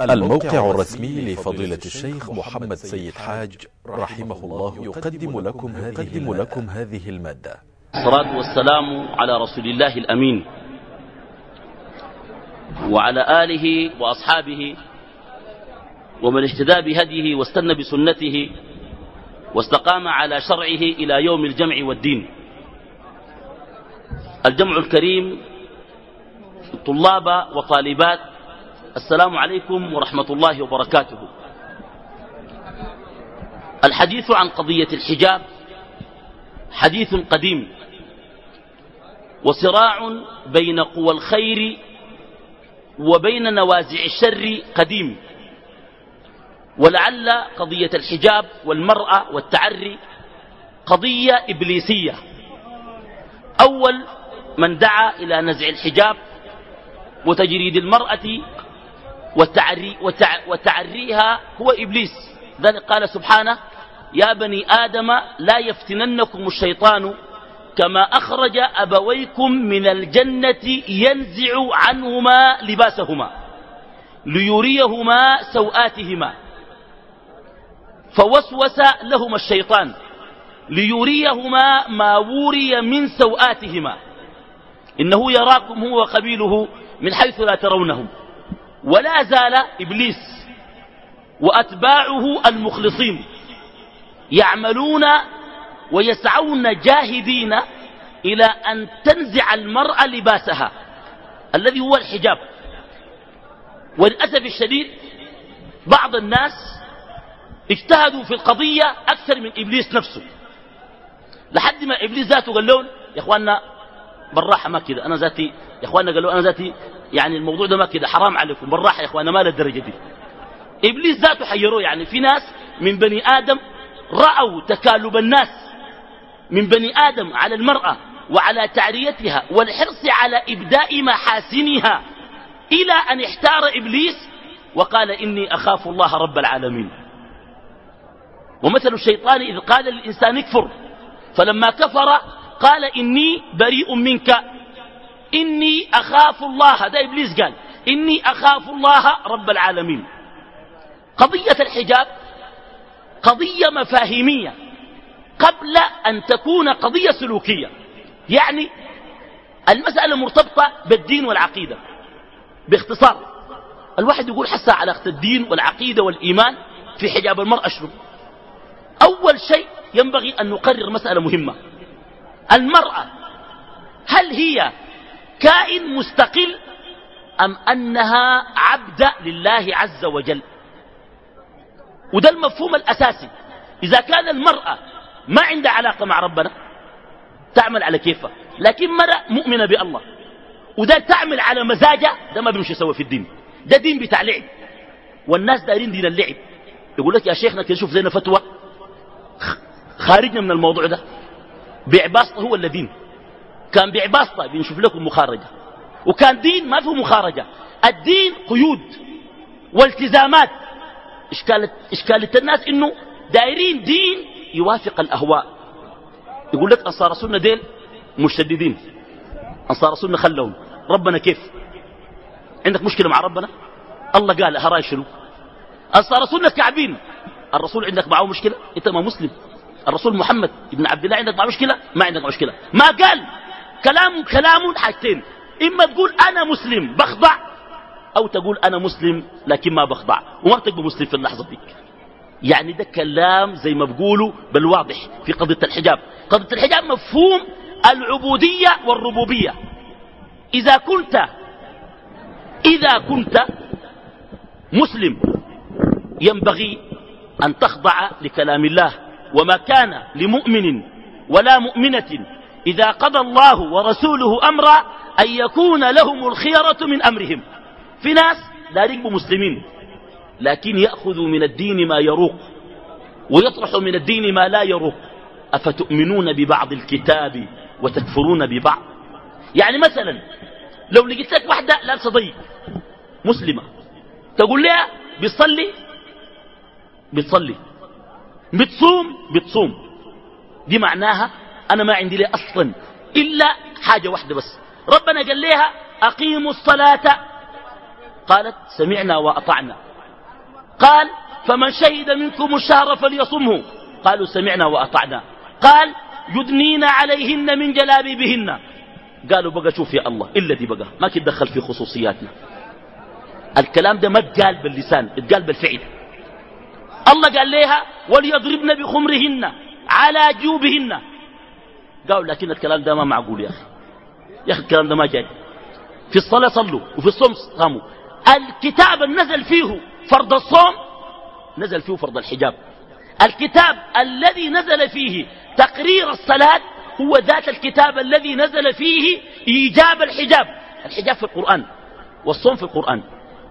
الموقع الرسمي لفضيلة الشيخ محمد سيد حاج رحمه الله يقدم لكم هذه, لكم هذه ا الصلاة والسلام على رسول الله الأمين وعلى آله وأصحابه ومن اهتدى بهديه واستنى بسنته واستقام على شرعه إلى يوم الجمع والدين. الجمع الكريم طلاب وطالبات السلام عليكم ورحمة الله وبركاته. الحديث عن قضية الحجاب حديث قديم وصراع بين قوى الخير وبين نوازع الشر قديم. ولعل قضية الحجاب والمرأة والتعري قضية إبليسية. أول من دعا إلى نزع الحجاب وتجريد المرأة وتعري وتعريها هو إبليس. ذلك قال سبحانه يا بني آدم لا يفتننكم الشيطان كما أخرج أبويكم من الجنة ينزع عنهما لباسهما ليريهما سوآتهما فوسوس لهما الشيطان ليريهما ما وري من سوآتهما. إنه يراكم هو وقبيله من حيث لا ترونهم. ولا زال إبليس وأتباعه المخلصين يعملون ويسعون جاهدين إلى أن تنزع المرأة لباسها الذي هو الحجاب. وللأسف الشديد بعض الناس اجتهدوا في القضية أكثر من إبليس نفسه. لحد ما إبليس ذاته قال لهم يا إخواننا بالراحة ما كده أنا ذاتي يا إخواننا قالوا أنا ذاتي يعني الموضوع ده ما كده حرام عليكم بالراحة يا إخواننا ما للدرجة دي. إبليس ذاته حيروه يعني في ناس من بني آدم رأوا تكالب الناس من بني آدم على المرأة وعلى تعريتها والحرص على إبداء محاسنها إلى أن احتار إبليس وقال إني أخاف الله رب العالمين. ومثل الشيطان إذ قال للإنسان اكفر فلما كفر قال إني بريء منك. إني أخاف الله. هذا إبليس قال إني أخاف الله رب العالمين. قضية الحجاب قضية مفاهيمية قبل أن تكون قضية سلوكية. يعني المسألة مرتبطة بالدين والعقيدة باختصار. الواحد يقول حسا علاقة الدين والعقيدة والإيمان في حجاب المرأة شنو؟ أول شيء ينبغي أن نقرر مسألة مهمة. المرأة هل هي كائن مستقل أم أنها عبد لله عز وجل؟ وده المفهوم الأساسي. إذا كان المرأة ما عندها علاقة مع ربنا تعمل على كيفها. لكن مرأة مؤمنة بالله. وده تعمل على مزاجها ده ما بيمشي سوا في الدين. ده دين بتاع لعب. والناس دايرين دين اللعب. يقول لك يا شيخنا كده شوف زينا فتوى خارجنا من الموضوع ده. بعباسطة هو اللي كان بعباسطة بنشوف لكم مخارجة وكان دين ما فيه مخارجة. الدين قيود والتزامات. إشكالة, إشكالة الناس إنه دايرين دين يوافق الأهواء. يقول لك أنصار السنة ديل مشددين. أنصار السنة خلهم ربنا كيف؟ عندك مشكلة مع ربنا؟ الله قال هراي شنو؟ أنصار السنة كعبين. الرسول عندك معه مشكلة؟ أنت ما مسلم. الرسول محمد ابن عبد الله عندك معه مشكلة؟ ما عندك مشكلة. ما قال كلام كلام حاجتين. إما تقول أنا مسلم بخضع أو تقول أنا مسلم لكن ما بخضع وما بتبقى مسلم في اللحظة ديك يعني ده كلام زي ما بقولوا بالواضح في قضية الحجاب. قضية الحجاب مفهوم العبودية والربوبية. إذا كنت إذا كنت مسلم ينبغي أن تخضع لكلام الله. وما كان لمؤمن ولا مؤمنة إذا قضى الله ورسوله أمرا أن يكون لهم الخيرة من أمرهم. في ناس لا يرقبوا مسلمين لكن يأخذوا من الدين ما يروق ويطرحوا من الدين ما لا يروق. أفتؤمنون ببعض الكتاب وتكفرون ببعض؟ يعني مثلا لو لقيت لك واحدة لابسة ضيق مسلمة تقول لها بتصلي؟ بتصلي. بتصوم؟ بتصوم. دي معناها أنا ما عندي ليه أصلا. إلا حاجة واحدة بس. ربنا قال لها أقيموا الصلاة. قالت سمعنا وأطعنا. قال فمن شهد منكم الشهر فليصمه. قالوا سمعنا وأطعنا. قال يدنين عليهن من جلابيبهن. قالوا بقى شوف يا الله إلا دي بقى. ما تدخل في خصوصياتنا. الكلام ده ما اتقال باللسان اتقال بالفعل. الله قال لها وليضربن بخمرهن على جيوبهن. قالوا لكن الكلام ده ما معقول يا أخي. يا أخي الكلام ده ما جاي. في الصلاة صلوا وفي الصوم قاموا الكتاب نزل فيه فرض الصوم نزل فيه فرض الحجاب. الكتاب الذي نزل فيه تقرير الصلاة هو ذات الكتاب الذي نزل فيه إيجاب الحجاب. الحجاب في القرآن والصوم في القرآن.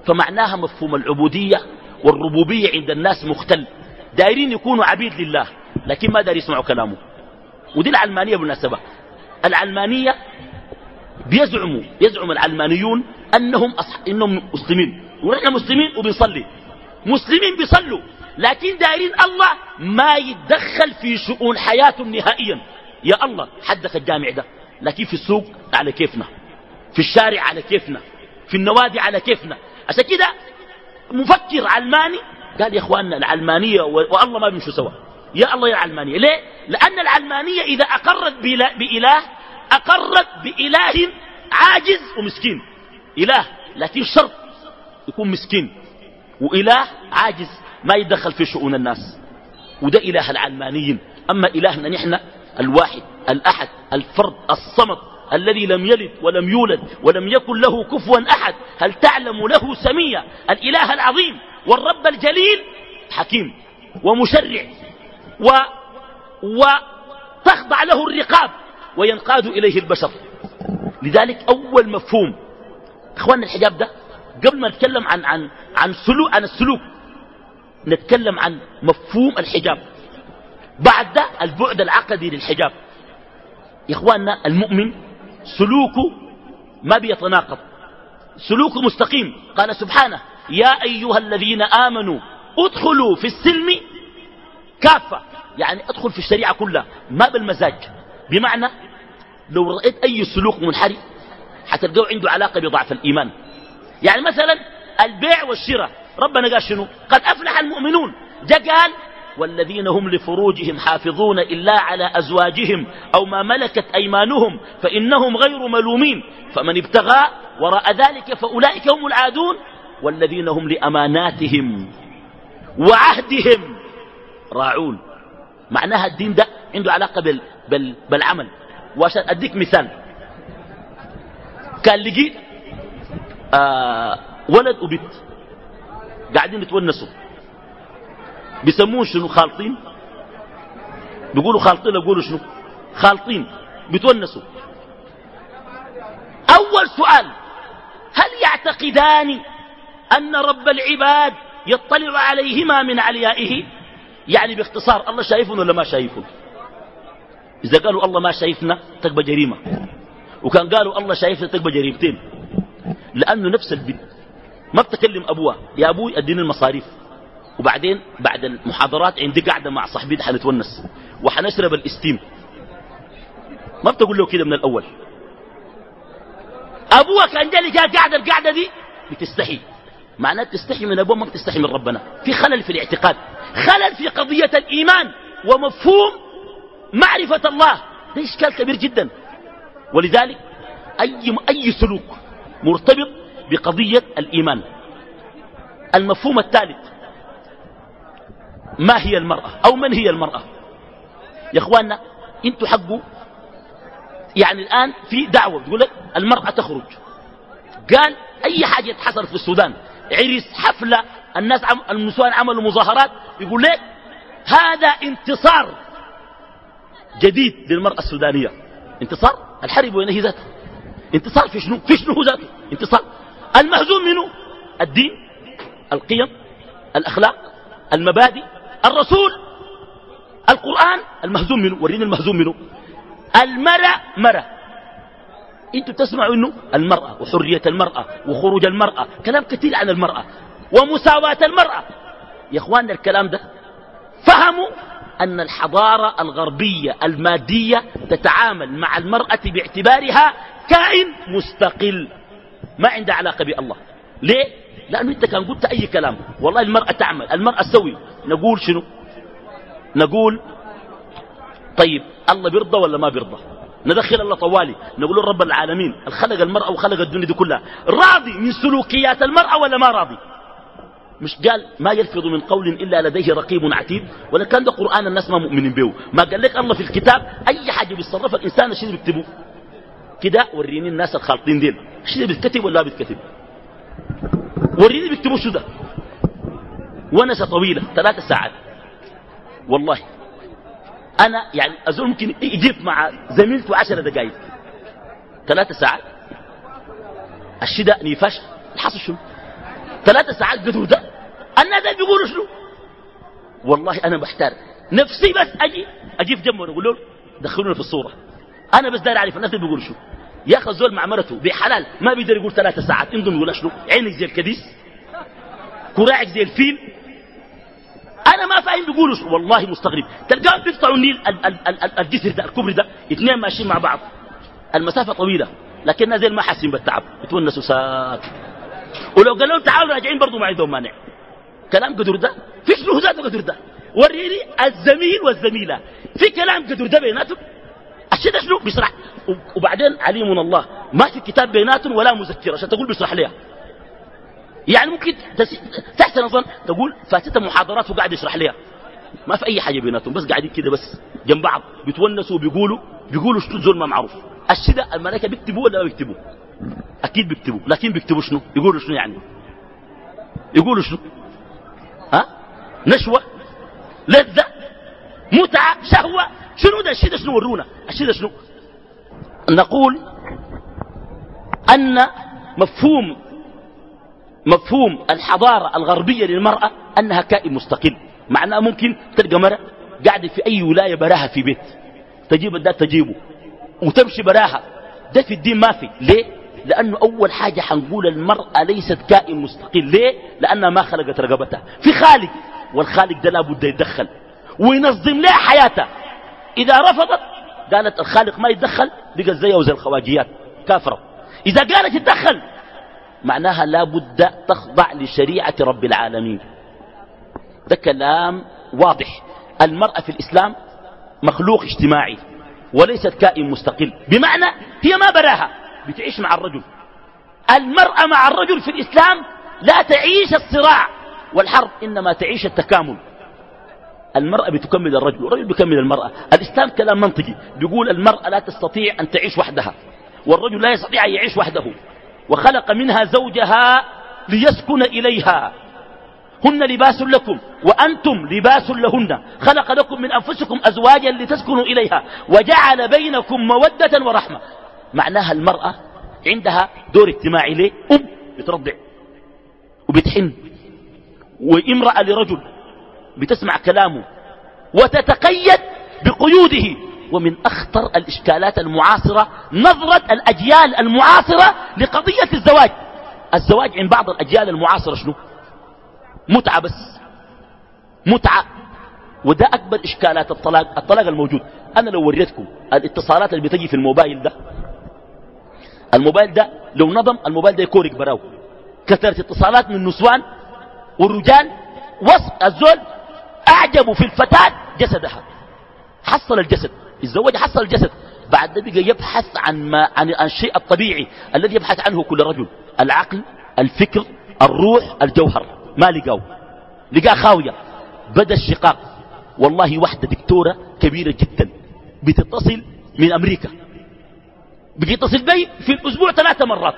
فمعناها مفهوم العبودية والربوبية عند الناس مختل. دايرين يكونوا عبيد لله لكن ما داير يسمعوا كلامه. ودي العلمانية بالمناسبة. العلمانية بيزعموا يزعم العلمانيون أنهم, أصح... إنهم مسلمين. ونحن مسلمين وبنصلي. مسلمين بيصلوا لكن دايرين الله ما يتدخل في شؤون حياتهم نهائيا. يا الله حدك الجامع ده. لكن في السوق على كيفنا. في الشارع على كيفنا. في النوادي على كيفنا. عشان كده مفكر علماني قال يا إخواننا العلمانية والله ما بيمشوا سوا. يا الله يا علمانية. ليه؟ لأن العلمانية إذا أقرت بإله أقرت بإله عاجز ومسكين. إله لكن شرط يكون مسكين. وإله عاجز. ما يدخل في شؤون الناس. وده إله العلمانيين. أما إلهنا نحن الواحد الأحد الفرد الصمد الذي لم يلد ولم يولد ولم يكن له كفوا أحد. هل تعلم له سمية؟ الإله العظيم والرب الجليل حكيم ومشرع. و وتخضع له الرقاب وينقاد إليه البشر. لذلك أول مفهوم إخواننا الحجاب ده قبل ما نتكلم عن عن عن سلوك عن السلوك نتكلم عن مفهوم الحجاب. بعد ده البعد العقدي للحجاب. يا إخواننا المؤمن سلوكه ما بيتناقض. سلوكه مستقيم. قال سبحانه يا أيها الذين آمنوا ادخلوا في السلم كافة. يعني ادخل في الشريعة كلها ما بالمزاج. بمعنى لو رأيت أي سلوك منحرف حتلقاه عنده علاقة بضعف الإيمان. يعني مثلا البيع والشراء ربنا قال شنو؟ قد أفلح المؤمنون. جاء قال والذين هم لفروجهم حافظون إلا على أزواجهم أو ما ملكت أيمانهم فإنهم غير ملومين. فمن ابتغى وراء ذلك فأولئك هم العادون. والذين هم لأماناتهم وعهدهم راعون. معناها الدين ده عنده علاقة بال بال بالعمل. وعشان أديك مثال. كان لقي آه ولد وبنت قاعدين يتونسوا. بيسموه شنو؟ خالطين. بيقولوا خالطين يقولوا شنو؟ خالطين. بيتونسوا. أول سؤال هل يعتقدان أن رب العباد يطلع عليهما من عليائه؟ يعني باختصار الله شايفهم ولا ما شايفهم إذا قالوا الله ما شايفنا تقبى جريمة. وكان قالوا الله شايفنا تقبى جريمتين. لأنه نفس البنت ما بتكلم أبوها يا أبوي أديني المصاريف. وبعدين بعد المحاضرات عندي قاعدة مع صاحبي حنتونس وحنشرب الاستيم ما بتقول له كده من الأول. أبوها كان جالي قاعدة القاعدة دي بتستحي. معناه تستحي من أبوها ما بتستحي من ربنا. في خلل في الاعتقاد خلل في قضية الإيمان ومفهوم معرفة الله. ده إشكال كبير جدا. ولذلك أي, أي سلوك مرتبط بقضية الإيمان. المفهوم الثالث ما هي المرأة؟ أو من هي المرأة؟ يا أخواننا أنتوا حقوا يعني الآن في دعوة تقول لك المرأة تخرج. قال أي حاجة حصل في السودان؟ عرس حفلة الناس عم النسوان عملوا مظاهرات يقول لك هذا انتصار جديد للمرأة السودانية. انتصار؟ الحرب وين هي ذاته انتصار في شنو؟ في شنو ذاته؟ انتصار. المهزوم منه الدين القيم الأخلاق المبادئ الرسول القرآن. المهزوم منه وريني المهزوم منه المرأة مرأة. أنتوا تسمعوا انه المرأة وحرية المرأة وخروج المرأة كلام كثير عن المرأة ومساواة المرأة. يا اخواننا الكلام ده فهموا أن الحضارة الغربية المادية تتعامل مع المرأة باعتبارها كائن مستقل ما عنده علاقة بالله. ليه؟ لأنه أنت كان قلت أي كلام والله المرأة تعمل المرأة تسوي. نقول شنو؟ نقول طيب الله بيرضى ولا ما بيرضى؟ ندخل الله طوالي نقول رب العالمين الخلق المرأة وخلق الدنيا دي كلها راضي من سلوكيات المرأة ولا ما راضي؟ مش قال ما يلفظ من قول إلا لديه رقيب عتيد ولا كان ده قرآن الناس ما مؤمنين به. ما قال لك الله في الكتاب أي حاجة بيتصرف الإنسان الشيء بيكتبه؟ كده وريني الناس الخالطين ديل. الشيء بيتكتب ولا بيتكتب؟ وريني بيكتبوا شو ده؟ ونسة طويلة ثلاثة ساعات. والله. أنا يعني أزول ممكن يجيب مع زميلته عشر دقائق ثلاثة ساعات. الشدة نيفاش. الحصل شنو؟ ثلاثة ساعات قدروا ده. الناس بيقولوا شنو؟ والله أنا محتار. نفسي بس أجي أجي في جنبه أقول له دخلونا في الصورة. أنا بس داير أعرف الناس بيقولوا شنو. يا أخي الزول مع مرته بحلال ما بيقدر يقول ثلاثة ساعات. أنتم يقول شنو؟ عينك زي الكديس. كراعك زي الفيل. أنا ما فاهم بيقولوا والله مستغرب. تلقاهم بيقطعوا النيل الجسر ده الكبري ده اثنين ماشيين مع بعض. المسافة طويلة لكن زي ما حاسين بالتعب. يتونسوا ساك. ولو قال لهم تعالوا راجعين برضه ما عندهم مانع. كلام قدر ده. في شنو ذاته قدر ده؟ وريني الزميل والزميلة. في كلام قدر ده بيناتهم؟ الشيء ده شنو؟ بيشرح. وبعدين عليم الله ما في كتاب بيناتهم ولا مذكرة. عشان تقول بيشرح ليها يعني ممكن تحسن الظن تقول فاتته محاضرات وقاعد يشرح لها. ما في أي حاجة بيناتهم بس قاعدين كده بس جنب بعض بيتونسوا وبيقولوا بيقولوا شنو زول ما معروف. الشدة الملائكة بيكتبوا ولا ما بيكتبوا أكيد بيكتبوا لكن بيكتبوا شنو؟ يقولوا شنو يعني؟ يقولوا شنو؟ ها؟ نشوة؟ لذة؟ متعة؟ شهوة؟ شنو ده؟ الشدة شنو ورونا؟ الشدة شنو؟ نقول أن مفهوم مفهوم الحضارة الغربية للمرأة أنها كائن مستقل. معناه ممكن تلقى مرأة قاعدة في أي ولاية براها في بيت. تجيب الدات تجيبه وتمشي براها. ده في الدين ما في. ليه؟ لأنه أول حاجة حنقول المرأة ليست كائن مستقل. ليه؟ لأنها ما خلقت رقبتها. في خالق. والخالق ده لابد يتدخل. وينظم لها حياتها. إذا رفضت قالت الخالق ما يتدخل بقى زيها وزي الخواجيات. كافرة. إذا قالت يتدخل معناها لا بد تخضع لشريعة رب العالمين. ده كلام واضح. المرأة في الإسلام مخلوق اجتماعي وليست كائن مستقل. بمعنى هي ما براها بتعيش مع الرجل. المرأة مع الرجل في الإسلام لا تعيش الصراع والحرب إنما تعيش التكامل. المرأة بتكمل الرجل والرجل بيكمل المرأة. الإسلام كلام منطقي بيقول المرأة لا تستطيع أن تعيش وحدها والرجل لا يستطيع أن يعيش وحده. وخلق منها زوجها ليسكن إليها. هن لباس لكم وأنتم لباس لهن. خلق لكم من أنفسكم أزواجا لتسكنوا إليها. وجعل بينكم مودة ورحمة. معناها المرأة عندها دور اجتماعي ليه؟ أم بترضع وبتحن. وامرأة لرجل بتسمع كلامه. وتتقيد بقيوده. ومن أخطر الإشكالات المعاصرة نظرة الأجيال المعاصرة لقضية الزواج. الزواج عند بعض الأجيال المعاصرة شنو؟ متعة بس. متعة. وده أكبر إشكالات الطلاق الطلاق الموجود. أنا لو وريتكم الاتصالات اللي بتجي في الموبايل ده الموبايل ده لو نظم الموبايل ده يكورك براو. كثرة اتصالات من النسوان والرجال وصف الزول أعجبوا في الفتاة جسدها. حصل الجسد. الزواج حصل الجسد. بعد ذلك يبحث عن, ما عن الشيء الطبيعي الذي يبحث عنه كل رجل. العقل الفكر الروح الجوهر. ما لقاه. لقاه خاوية. بدا الشقاق. والله واحدة دكتورة كبيرة جدا. بتتصل من أمريكا. بتتصل بي في الأسبوع ثلاث مرات.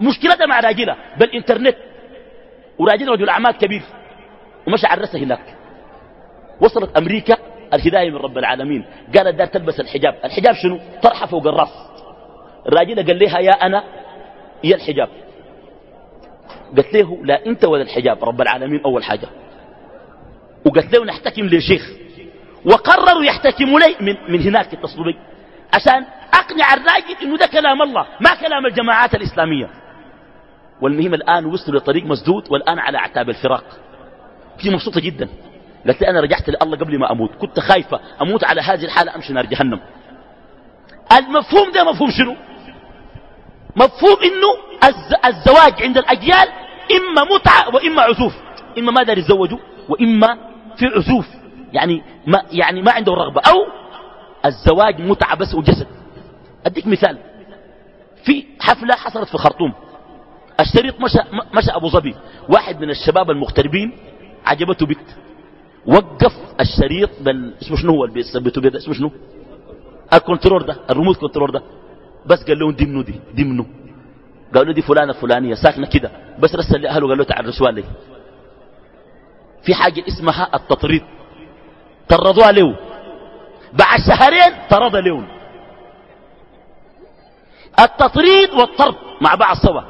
مشكلتها مع راجلها. بالإنترنت. وراجل رجل أعمال كبير. ومشى عرسها هناك. وصلت أمريكا. الهداية من رب العالمين. قالت دار تلبس الحجاب. الحجاب شنو؟ طرحة فوق الراس. الراجل قال لها يا أنا يا الحجاب. قالت له لا أنت ولا الحجاب. رب العالمين أول حاجة. وقالت له نحتكم للشيخ وقرروا يحتكموا لي من, من هناك اتصلوا بي عشان أقنع الراجل إنه ده كلام الله ما كلام الجماعات الإسلامية. والمهم الآن وصلوا لطريق مسدود والآن على أعتاب الفراق. في مبسوطة جدا. قالت لي أنا رجعت لله قبل ما أموت. كنت خايفة. أموت على هذه الحالة أمشي نار جهنم. المفهوم ده مفهوم شنو؟ مفهوم إنه الزواج عند الأجيال إما متعة وإما عزوف. إما ما دار يتزوجوا؟ وإما في عزوف. يعني ما, يعني ما عنده رغبة. أو الزواج متعة بس وجسد. أديك مثال. في حفلة حصلت في الخرطوم الشريط مشى, مشى أبو ظبي. واحد من الشباب المغتربين عجبته بنت. وقف الشريط بل اسمه شنو هو اللي بيثبتوا بيه اسمه شنو؟ ال control ده ال remote control ده. بس قال لهم دي منو دي منو قالوا دي فلانة فلانية ساكنة كده. بس رسل لأهله قال له تعال رسوال لي. في حاجة اسمها التطريد. طردوها له. بعد شهرين طرد له التطريد والطرد مع بعض سوا.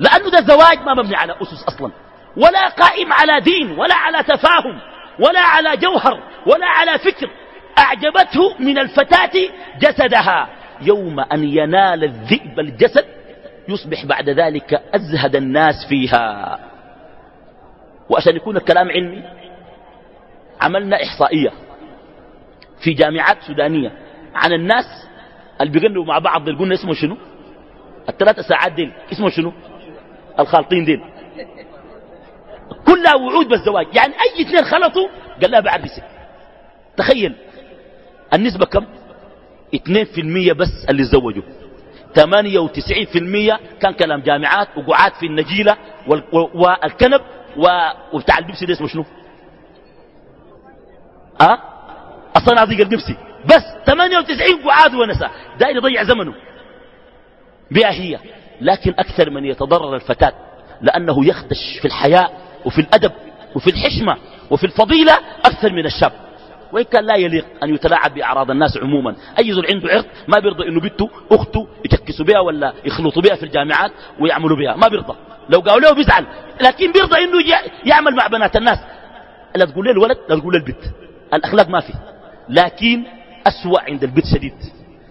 لأنه ده زواج ما مبني على أسس أصلا. ولا قائم على دين ولا على تفاهم. ولا على جوهر ولا على فكر أعجبته من الفتاة جسدها. يوم أن ينال الذئب الجسد يصبح بعد ذلك أزهد الناس فيها. وعشان يكون الكلام علمي عملنا إحصائية في جامعات سودانية عن الناس اللي بيغنوا مع بعض قلنا اسمه شنو؟ الثلاثة ساعات ديل اسمه شنو؟ الخالطين ديل. كلها وعود بالزواج. يعني أي اثنين خلطوا قال لها بعرسك تخيل النسبة كم؟ 2% بس اللي تزوجوا. 98% كان كلام جامعات وقعات في النجيلة والكنب وبتاع البيبسي ده اسمه شنو؟ أه؟ الصناديق البيبسي. بس 98 قعاد ونساء داير يضيع زمنه. بها هي. لكن أكثر من يتضرر الفتاة لأنه يخدش في الحياء وفي الأدب وفي الحشمة وفي الفضيلة أكثر من الشاب. وإن كان لا يليق أن يتلاعب بأعراض الناس عموما. أي زول عنده عرض ما بيرضى إنه بنته أخته يتكسوا بها ولا يخلطوا بها في الجامعات ويعملوا بها. ما بيرضى. لو قالوا له بيزعل. لكن بيرضى إنه يعمل مع بنات الناس. لا تقول له الولد لا تقول له البنت. الأخلاق ما فيه لكن أسوأ عند البنت شديد.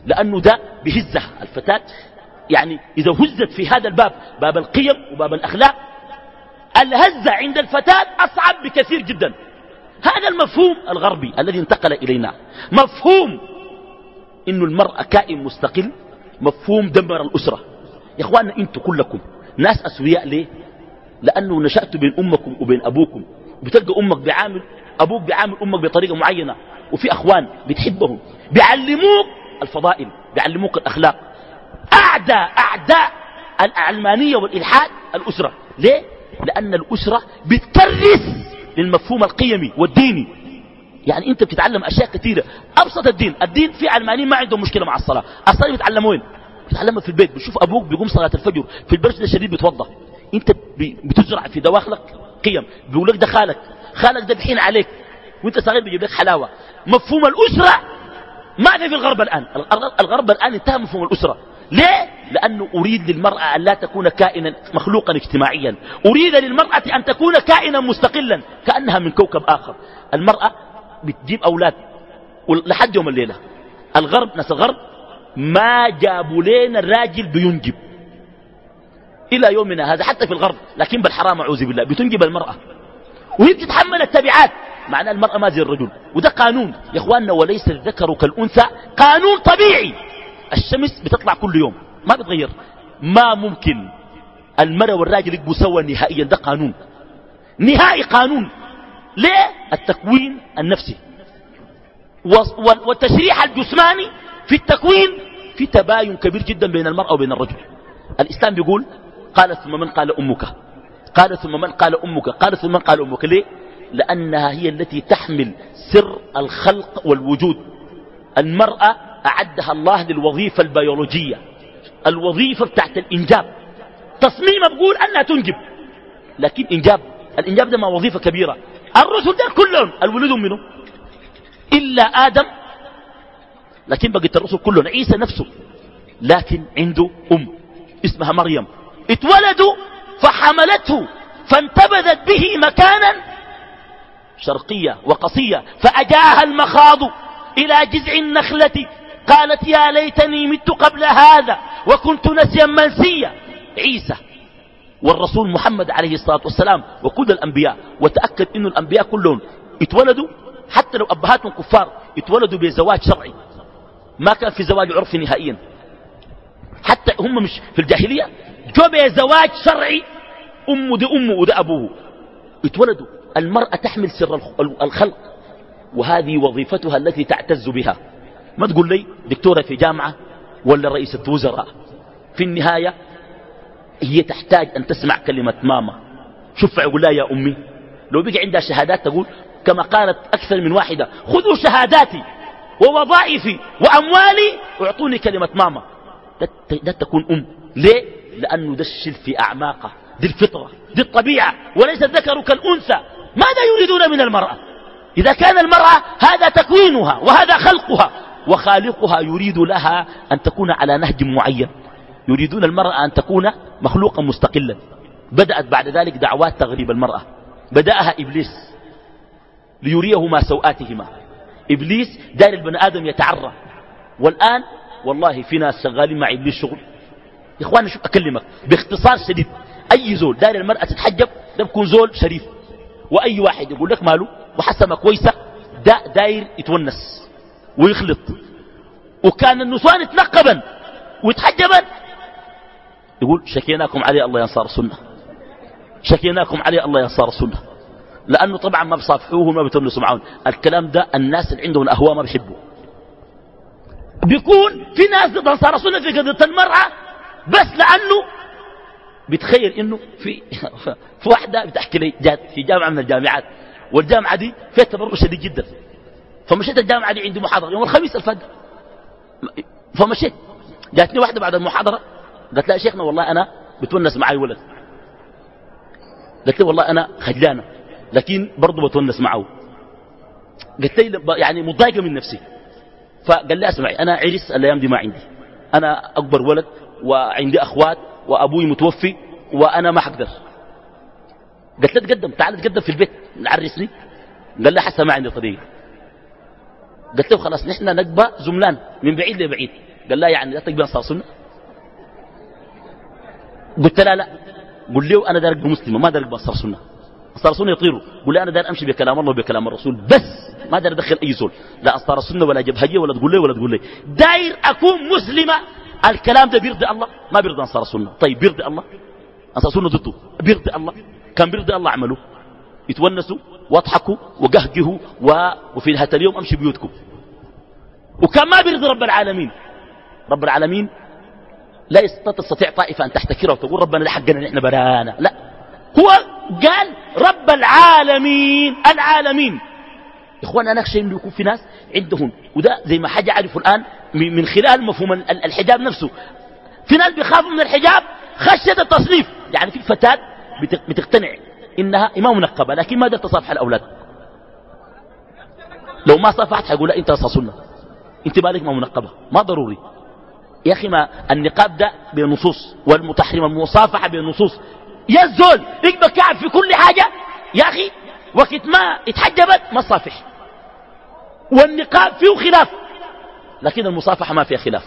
لأنه ده بهزها الفتاة. يعني إذا هزت في هذا الباب باب القيم وباب الأخلاق الهزة عند الفتاة أصعب بكثير جدا. هذا المفهوم الغربي الذي انتقل إلينا. مفهوم إن المرأة كائن مستقل مفهوم دمر الأسرة. يا أخوانا أنتم كلكم ناس أسوياء ليه؟ لأنه نشأت بين أمكم وبين أبوكم. بتلقى أمك بعامل أبوك بعامل أمك بطريقة معينة. وفي أخوان بتحبهم. بيعلموك الفضائل بيعلموك الأخلاق. أعداء أعداء العلمانية والإلحاد الأسرة. ليه؟ لأن الأسرة بتكرس للمفهوم القيمي والديني. يعني أنت بتتعلم أشياء كثيرة. أبسط الدين الدين في علمانيين ما عندهم مشكلة مع الصلاة. الصلاة بيتعلموا وين بتتعلمها في البيت بتشوف أبوك بيقوم صلاة الفجر في البرد الشديد بيتوضا أنت بتزرع في دواخلك قيم. بيقول لك ده خالك. خالك ده بحين عليك. وأنت صغير بيجيب لك حلاوة. مفهوم الأسرة ما في في الغرب الآن. الغرب الآن انتهى مفهوم الأسرة. ليه؟ لأنه أريد للمرأة أن لا تكون كائنا مخلوقا اجتماعيا. أريد للمرأة أن تكون كائنا مستقلا كأنها من كوكب آخر. المرأة بتجيب أولاد. لحد يوم الليلة. الغرب ناس الغرب ما جابوا لنا الراجل بينجب. إلى يومنا هذا حتى في الغرب. لكن بالحرام أعوذ بالله. بتنجب المرأة. وهي بتتحمل التبعات. معنى المرأة ما زي الرجل. وده قانون. يا إخواننا وليس الذكر كالأنثى. قانون طبيعي. الشمس بتطلع كل يوم ما بتغير. ما ممكن المرأة والراجل يبقوا سوا نهائيا ده قانون. نهائي قانون. ليه؟ التكوين النفسي. والتشريح الجسماني في التكوين في تباين كبير جدا بين المرأة وبين الرجل. الإسلام بيقول قال ثم من قال أمك. قال ثم من قال أمك. قال ثم من قال أمك. ليه؟ لأنها هي التي تحمل سر الخلق والوجود. المرأة أعدها الله للوظيفة البيولوجية الوظيفة بتاعت الإنجاب. تصميم بقول أنها تنجب لكن إنجاب الإنجاب ده ما وظيفة كبيرة. الرسل ده كلهم الولد منه إلا آدم لكن بقيت الرسل كلهم عيسى نفسه لكن عنده أم اسمها مريم. اتولدوا فحملته فانتبذت به مكانا شرقية وقصية فأجاها المخاض إلى جذع النخلة. قالت يا ليتني مت قبل هذا وكنت نسيا منسيا. عيسى والرسول محمد عليه الصلاة والسلام وكل الأنبياء وتأكد أن الأنبياء كلهم اتولدوا حتى لو أبهاتهم كفار اتولدوا بزواج شرعي. ما كان في زواج عرفي نهائيا. حتى هم مش في الجاهلية جو بزواج شرعي أمه دي أمه وده أبوه. اتولدوا. المرأة تحمل سر الخلق وهذه وظيفتها التي تعتز بها. ما تقول لي دكتورة في جامعة ولا رئيسة وزراء في النهاية هي تحتاج أن تسمع كلمة ماما. شوف يقول لها يا أمي. لو بقى عندها شهادات تقول كما قالت أكثر من واحدة خذوا شهاداتي ووظائفي وأموالي وأعطوني كلمة ماما. لا تكون أم. ليه؟ لأنه ده في أعماقه دي الفطرة دي الطبيعة وليس الذكر كالأنثى. ماذا يريدون من المرأة؟ إذا كان المرأة هذا تكوينها وهذا خلقها وخالقها يريد لها أن تكون على نهج معين. يريدون المرأة أن تكون مخلوقا مستقلا. بدأت بعد ذلك دعوات تغريب المرأة. بدأها إبليس ليريهما سوآتهما. إبليس دار البني آدم يتعرى. والآن والله في ناس شغالين مع إبليس شغل. يا إخواني شوف أكلمك؟ باختصار شديد. أي زول دار المرأة تتحجب ده بكون زول شريف. وأي واحد يقول لك ماله؟ وحسمة كويسة دا داير يتونس. ويخلط. وكان النسوان يتنقبا ويتحجبا يقول شكيناكم عليه الله ينصار السنة شكيناكم عليه الله ينصار السنة لأنه طبعا ما بصافحوه وما بتونسوا معهم الكلام ده الناس اللي عندهم الأهواء ما بيحبوا بيكون في ناس ضد أنصار السنة في قضية المرأة بس لأنه بتخيل إنه في في واحدة بتحكي لي جات في جامعة من الجامعات. والجامعة دي فيها تبرج شديد جدا. فمشيت الجامعة دي عندي محاضرة. يوم الخميس الفجر. فمشيت. جاتني واحدة بعد المحاضرة. قالت لها يا شيخنا والله أنا بتونس معي ولد. قلت لي والله أنا خجلانة. لكن برضه بتونس معه. قلت لي يعني مضايقة من نفسي. فقال لي اسمعي أنا عرس الأيام دي ما عندي. أنا أكبر ولد وعندي أخوات وأبوي متوفي وأنا ما حقدر. قلت له تقدم تعال تقدم في البيت نعرسني قال لي حسا ما عندي طريقه قلت له خلاص نحن نقبى زملان من بعيد لبعيد. قال لا يعني لا تقبى أنصار سنة. قلت لا لا. قل له أنا دار مسلمه ما دار انصار سنة. أنصار سنة يطيروا. قل لي أنا دار أمشي بكلام الله وبكلام الرسول بس ما دار أدخل أي زول. لا أنصار السنة ولا جبهجيه ولا تقول لي ولا تقول لي. داير أكون مسلمة الكلام ده بيرضي الله. ما بيرضي أنصار السنة طيب بيرضي الله. أنصار السنة ضده. بيرضي الله. كان بيرضي الله عملوا يتونسوا واضحكوا وقهقهوا وفي نهايه اليوم أمشي بيوتكم. وكان ما بيرضي رب العالمين. رب العالمين لا تستطيع طائفة أن تحتكره وتقول ربنا ده حقنا نحن برانا. لا. هو قال رب العالمين العالمين. إخوان أنا أخشى أنه يكون في ناس عندهم وده زي ما حاجة عرفوا الآن من خلال مفهوم الحجاب نفسه. في ناس بيخافوا من الحجاب خشية التصنيف. يعني في فتاة بتقتنع إنها إمام منقبة لكن ما تصافح الأولاد. لو ما صافحت حيقول لا أنت سنة. أنت مالك ما منقبة ما ضروري. يا أخي ما النقاب ده بنصوص والمتحرم المصافحة بنصوص. يا الزول يقبل كعب في كل حاجة. يا أخي وقت ما اتحجبت ما صافح والنقاب فيه خلاف. لكن المصافحة ما فيها خلاف.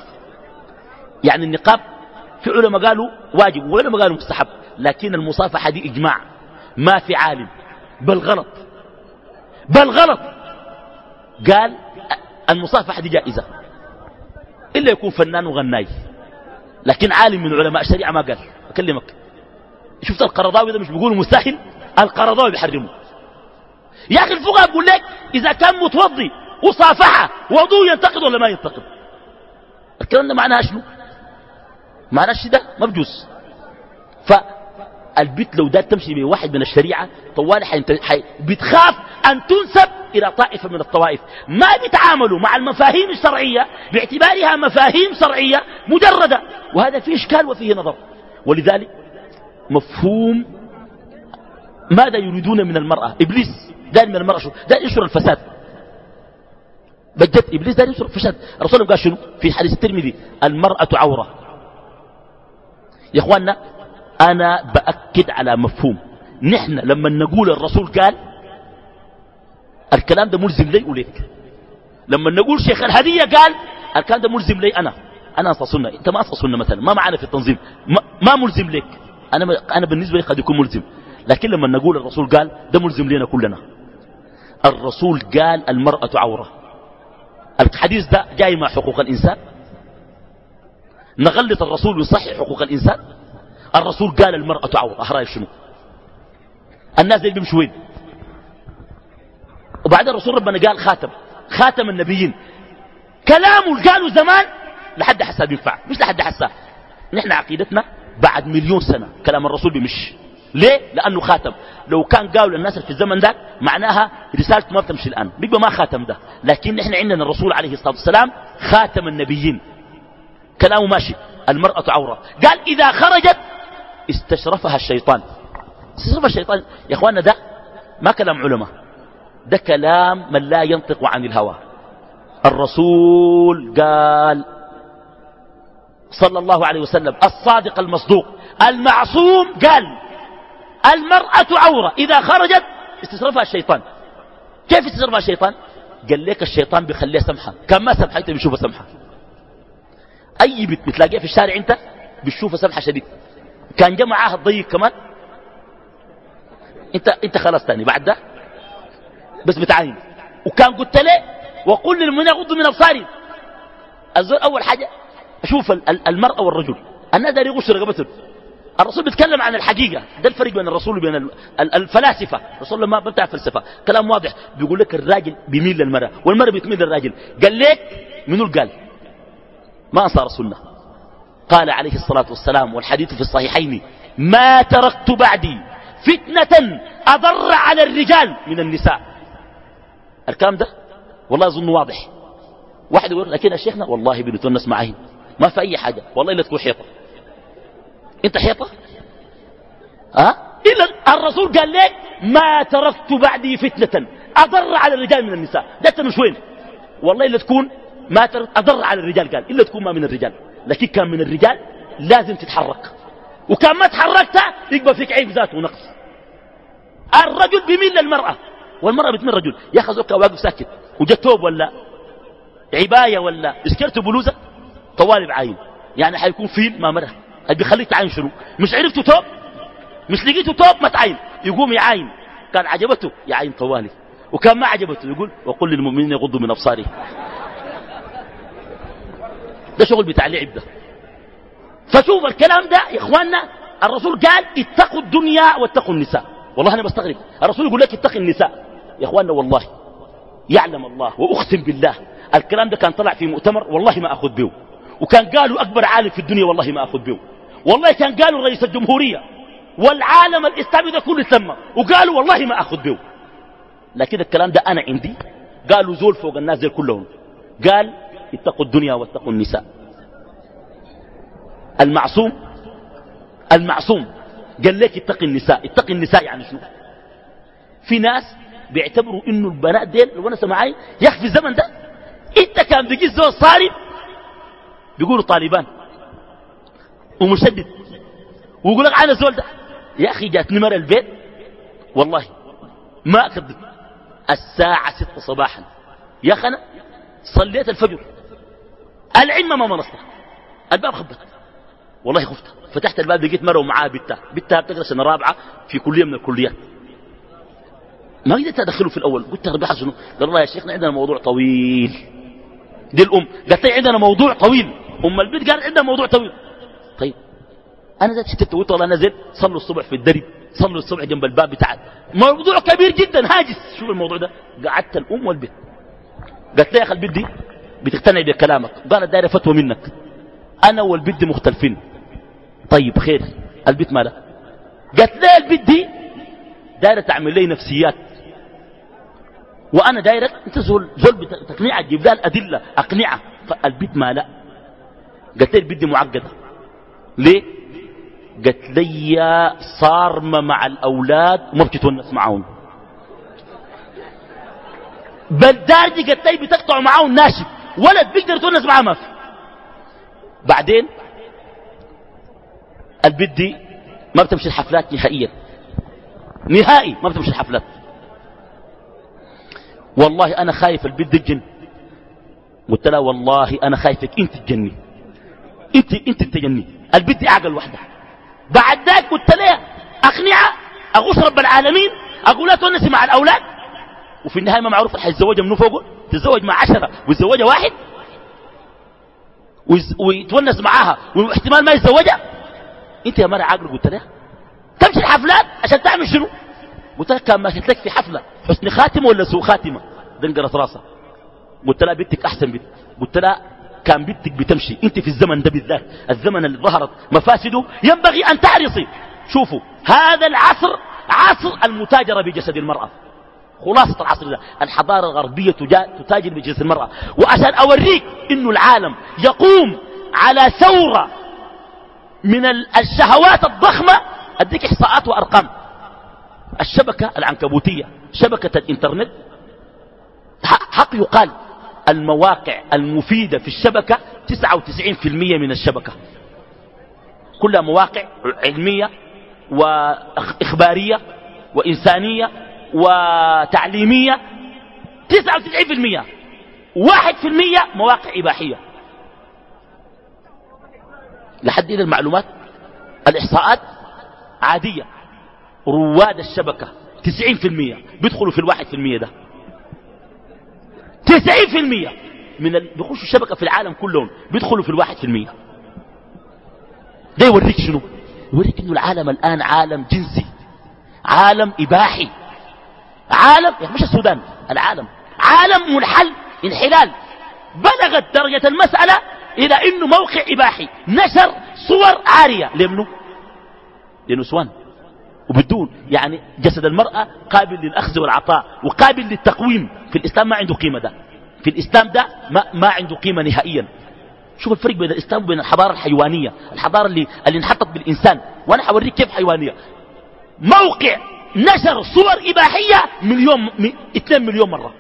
يعني النقاب في علماء قالوا واجب وعلماء قالوا مستحب. لكن المصافحة دي إجماع. ما في عالم بل غلط. بل غلط. قال المصافحة دي جائزة. إلا يكون فنان وغناي. لكن عالم من علماء الشريعة ما قال. أكلمك. شفت القرضاوي ده مش بيقولوا مستحيل؟ القرضاوي بيحرمه. يا أخي الفقهاء يقول لك إذا كان متوضي وصافحه وضوء ينتقد ولا ما ينتقد؟ الكلام ده معناه شنو؟ معناه الشيء ده؟ ما بجوز فالبيت لو ده تمشي بواحد من الشريعة طوالي حي... بتخاف أن تنسب إلى طائفة من الطوائف. ما بيتعاملوا مع المفاهيم الشرعية باعتبارها مفاهيم شرعية مجردة. وهذا فيه إشكال وفيه نظر. ولذلك مفهوم ماذا يريدون من المرأة؟ إبليس دائما من المرأة شو؟ دائما ينشر الفساد. بجد إبليس دائما ينشر الفساد. الرسول قال شنو؟ في حديث الترمذي المرأة عورة. يا إخواننا أنا بأكد على مفهوم. نحن لما نقول الرسول قال الكلام ده ملزم لي وليك. لما نقول شيخ الهدية قال الكلام ده ملزم لي أنا. أنا أصل سنة. أنت ما أصل سنة مثلا. ما معنا في التنظيم. ما, ما ملزم لك أنا أنا بالنسبة لي قد يكون ملزم. لكن لما نقول الرسول قال ده ملزم لنا كلنا. الرسول قال المرأة عورة. الحديث ده جاي مع حقوق الإنسان. نغلط الرسول ويصحح حقوق الإنسان. الرسول قال المرأة عورة أهراي شنو؟ الناس دي بيمشوا وين؟ وبعد الرسول ربنا قال خاتم خاتم النبيين. كلامه قالوا زمان لحد حسا بينفع مش لحد حسا نحن عقيدتنا بعد مليون سنة كلام الرسول بيمش. ليه؟ لأنه خاتم. لو كان قالوا للناس في الزمن ده معناها رسالته ما بتمشي الآن. بيبقى ما خاتم ده. لكن نحن عندنا الرسول عليه الصلاة والسلام خاتم النبيين. كلامه ماشي. المرأة عورة. قال إذا خرجت استشرفها الشيطان. استشرفها الشيطان. يا أخوانا ده ما كلام علماء. ده كلام من لا ينطق عن الهوى. الرسول قال صلى الله عليه وسلم الصادق المصدوق. المعصوم قال المرأة عورة. إذا خرجت استصرفها الشيطان. كيف استصرفها الشيطان؟ قال لك الشيطان بيخليها سمحة. كان ما سمحة أنت بيشوفها سمحة. أي بنت بتلاقيها في الشارع أنت بتشوفها سمحة شديد. كان جاء معاها الضيق كمان. انت انت خلاص تاني بعد ده. بس بتعاين. وكان قلت له وقل للمؤمنين يغضوا من ابصارهم الزول أول حاجة أشوف المراه والرجل. الناس داري يغش رقبتهم الرسول بيتكلم عن الحقيقة. ده الفرق بين الرسول وبين الفلاسفة. الرسول ما بتاع فلسفة كلام واضح. بيقول لك الراجل بيميل للمرأة والمرأة بتميل للراجل. قال لك منو قال؟ ما أنصار السنة. قال عليه الصلاة والسلام والحديث في الصحيحين ما تركت بعدي فتنة أضر على الرجال من النساء. الكلام ده والله أظن واضح. واحد يقول لكن الشيخنا والله بنتونس معي ما في أي حاجة والله إلا تكون حيطة. أنت حيطة؟ ها؟ إلا الرسول قال لك ما تركت بعدي فتنة أضر على الرجال من النساء. ده مش وين؟ والله إلا تكون ما ترك أضر على الرجال قال إلا تكون ما من الرجال. لكن كان من الرجال لازم تتحرك. وكان ما تحركت يقبل فيك عيب ذاته ونقص. الرجل بيميل للمرأة. والمرأة بتميل الرجل يا أخي زوجك واقف ساكت. وجا توب ولا؟ عباية ولا؟ اسكرت بلوزة؟ طوالب عين يعني حيكون فيل ما اللي بيخليك تعاين شنو؟ مش عرفته توب؟ مش لقيته توب ما تعاين. يقوم يعاين. كان عجبته؟ يعاين طوالي. وكان ما عجبته يقول وقل للمؤمنين يغضوا من أبصارهم. ده شغل بتاع لعب ده. فشوف الكلام ده يا إخواننا الرسول قال اتقوا الدنيا واتقوا النساء. والله أنا بستغرب. الرسول يقول لك اتق النساء. يا إخواننا والله يعلم الله وأقسم بالله. الكلام ده كان طلع في مؤتمر والله ما أخذ به. وكان قالوا أكبر عالم في الدنيا والله ما أخذ به. والله كان قالوا رئيس الجمهورية والعالم الإسلامي ده كله تم وقالوا والله ما أخذ به. لكن الكلام ده أنا عندي. قالوا زول فوق الناس دي كلهم. قال اتقوا الدنيا واتقوا النساء. المعصوم المعصوم. قال لك اتقي النساء. اتقي النساء يعني شنو؟ في ناس بيعتبروا إنه البنات ديل الونسه معي يا أخي في الزمن ده إنت كان بيجي زول صارم بيقولوا طالبان ومشدد ويقول لك أنا زول ده. يا أخي جاتني مرة البيت والله ما اكذب الساعة ستة صباحا. يا أخي أنا صليت الفجر. العلم ما منصته الباب خبط والله خفت. فتحت الباب لقيت مرة ومعاها بنتها بنتها بتقرا سنة رابعة في كلية من الكليات. ما قدرت أدخله في الأول. قلت ربي شنو قال الله يا شيخنا عندنا موضوع طويل. دي الأم. قالت لي عندنا موضوع طويل. أم البيت قالت عندنا موضوع طويل. طيب. أنا ذات شتت قلت والله نزل صلوا الصبح في الدرب صلوا الصبح جنب الباب بتاع. موضوع كبير جدا. هاجس. شوف الموضوع ده. قعدت الأم والبيت. قالت لي يا أخي البيت دي بتقتنع بكلامك. قالت دايره فتوى منك. أنا والبيت دي مختلفين. طيب خير. البيت مالها قالت لي البيت دي دايرة تعمل لي نفسيات. وأنا دايرك أنت زول زول تقنيعه تجيب لها الأدلة اقنعه فالبيت مالها قالت لي البيت دي معقدة. ليه؟ قالت لي صارمة مع الأولاد وما بتتونس معاهم. بل دارجي قالت لي بتقطع معاهم ناشف. ولد بيقدر يتونس معاه ما في. بعدين البنت دي ما بتمشي الحفلات نهائيا. نهائي ما بتمشي الحفلات. والله أنا خايف البنت تجن قلت لها والله أنا خايفك أنت تجني انت أنت تجني البنت أعقل وحده بعد ذاك قلت لها أقنعها أغوص رب العالمين أقول لها تونسي مع الأولاد. وفي النهاية ما معروف حيتزوجها منو فوقه. تتزوج مع عشرة ويتزوجها واحد؟ ويتونس معاها واحتمال ما يتزوجها؟ انت يا مرة عاقل قلت لها؟ تمشي الحفلات عشان تعمل شنو؟ قلت لها كان ماشيت لك في حفلة حسن خاتمة ولا سوء خاتمة؟ دنقرت راسها. قلت لها بنتك أحسن بنت. قلت لها كان بنتك بتمشي. انت في الزمن ده بالذات الزمن اللي ظهرت مفاسده ينبغي أن تعرصي. شوفوا هذا العصر عصر المتاجرة بجسد المرأة. خلاصة العصر ده الحضارة الغربية تتاجر بجسد المرأة. وعشان أوريك إنه العالم يقوم على ثورة من الشهوات الضخمة. أديك إحصاءات وأرقام. الشبكة العنكبوتية شبكة الإنترنت. حق يقال المواقع المفيدة في الشبكة 99% من الشبكة. كلها مواقع علمية وإخبارية وإنسانية وتعليمية 99% واحد في مواقع إباحية. لحد إذا المعلومات؟ الإحصاءات عادية. رواد الشبكة 90% بيدخلوا في الواحد في المية ده. 90% من ال... بيخشوا الشبكة في العالم كلهم بيدخلوا في الواحد في المية. ده يوريك شنو؟ يوريك إنه العالم الآن عالم جنسي عالم إباحي. عالم يعني مش السودان العالم. عالم منحل انحلال. بلغت درجة المسألة إلى أنه موقع إباحي نشر صور عارية. لمنه لنسوان وبدون يعني جسد المرأة قابل للأخذ والعطاء وقابل للتقويم. في الإسلام ما عنده قيمة ده. في الإسلام ده ما, ما عنده قيمة نهائيا. شوف الفرق بين الإسلام وبين الحضارة الحيوانية الحضارة اللي, اللي انحطت بالإنسان. وأنا حوريك كيف حيوانية. موقع نشر صور إباحية مليون م... 2 مليون مرة.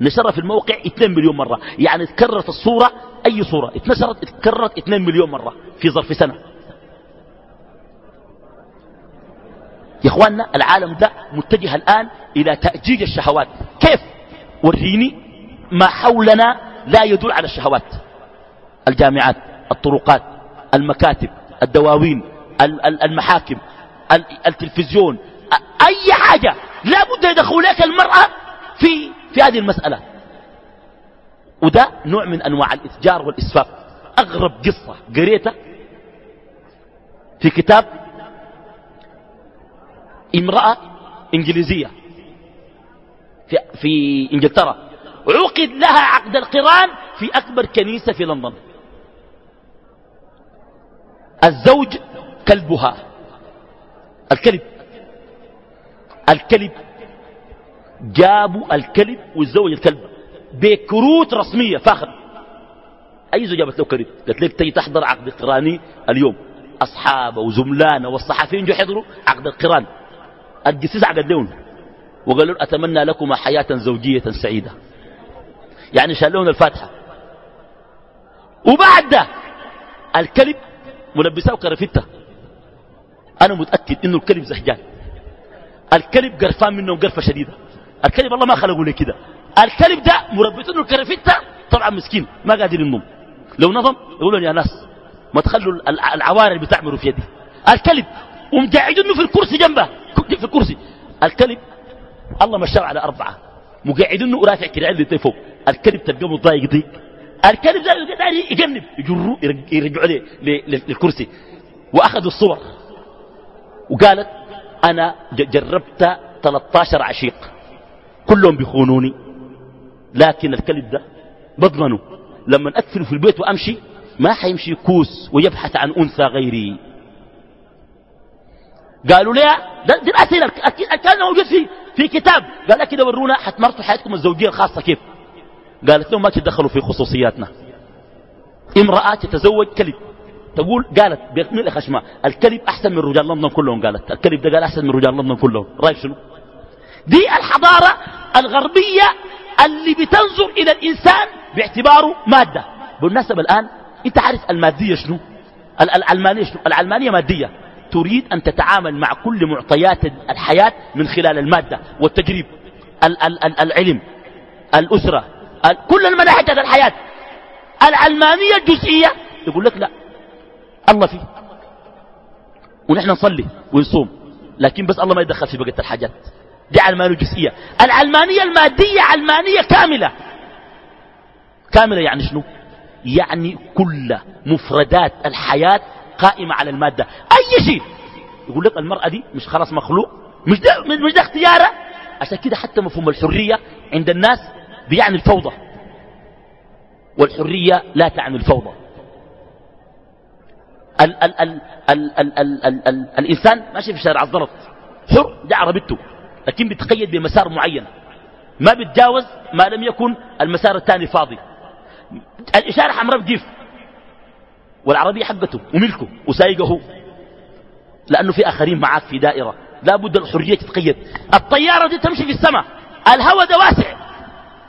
نشرها في الموقع 2 مليون مرة. يعني تكررت الصورة أي صورة؟ اتنشرت اتكررت 2 مليون مرة في ظرف سنة. يا إخواننا العالم ده متجه الآن إلى تأجيج الشهوات. كيف؟ وريني ما حولنا لا يدل على الشهوات. الجامعات الطرقات المكاتب الدواوين المحاكم. التلفزيون. أي حاجة. لا بد يدخل لك المرأة في, في هذه المسألة. وده نوع من أنواع الإتجار والإسفاف أغرب قصة قريتها في كتاب امرأة إنجليزية في, في إنجلترا. عقد لها عقد القران في أكبر كنيسة في لندن. الزوج كلبها. الكلب. الكلب. جابوا الكلب والزوج الكلب بكروت رسمية فاخرة أي زوج جابت له كلب؟ قالت لك تجي تحضر عقد قراني اليوم. أصحابه وزملانه والصحفيين جو يحضروا عقد القران. القسيس عقد لهم. وقالوا أتمنى لكم حياة زوجية سعيدة. يعني شال لهم الفاتحة. وبعد ده الكلب ملبساه كرفتة أنا متأكد إنه الكلب زهجان الكلب قرفان منهم قرفة شديدة. الكلب الله ما خلقوا لي كده. الكلب ده مربطينه الكرفتة طبعا مسكين ما قادر ينوم لو نظم يقولوا يا ناس ما تخلوا العوارض بتعملوا في يدي. الكلب ومقعدينه في الكرسي جنبه. في الكرسي. الكلب الله مشاه على أربعة. مقعدينه ورافع كده فوق. الكلب تلقاه مضايق ضيق. الكلب ده يجنب يجروا يرجعوا للكرسي. وأخذوا الصور. وقالت أنا جربت 13 عشيق. كلهم بيخونوني. لكن الكلب ده بضمنه. لما أكفله في البيت وأمشي ما حيمشي كوس ويبحث عن أنثى غيري. قالوا ليه؟ دي الأسئلة. كان موجود في في كتاب. قال لك كده ورونا حتمرتوا حياتكم الزوجية الخاصة. كيف؟ قالت لهم ما تدخلوا في خصوصياتنا. امرأة تتزوج كلب. تقول قالت بملء خشمة الكلب أحسن من رجال لندن كلهم قالت الكلب ده قال أحسن من رجال لندن كلهم رأيك شنو؟ دي الحضارة الغربية اللي بتنظر إلى الإنسان باعتباره مادة. بالمناسبة الآن أنت عارف المادية شنو؟ العلمانية شنو؟ العلمانية مادية. تريد أن تتعامل مع كل معطيات الحياة من خلال المادة والتجريب العلم الأسرة كل المناحج الحياة. العلمانية الجزئية يقول لك لا. الله فيه. ونحن نصلي ونصوم. لكن بس الله ما يدخل في بقية الحاجات. دي علمانية جزئية. العلمانية المادية علمانية كاملة. كاملة يعني شنو؟ يعني كل مفردات الحياة قائمة على المادة. أي شيء. يقول لك المرأة دي مش خلاص مخلوق. مش ده, مش ده اختياره. عشان كده حتى مفهوم الحرية عند الناس بيعني الفوضى. والحرية لا تعني الفوضى. ال ال ال ال ال ال ال ال الإنسان ماشي في شارع الزلط حر ده عربيته لكن بيتقيد بمسار معين. ما بيتجاوز ما لم يكن المسار الثاني فاضي. الإشارة حمراء بجيف والعربية حقته وملكه وسايقه. لأنه في آخرين معاك في دائرة. لا بد الحرية تتقيد. الطيارة دي تمشي في السماء. الهواء ده واسع.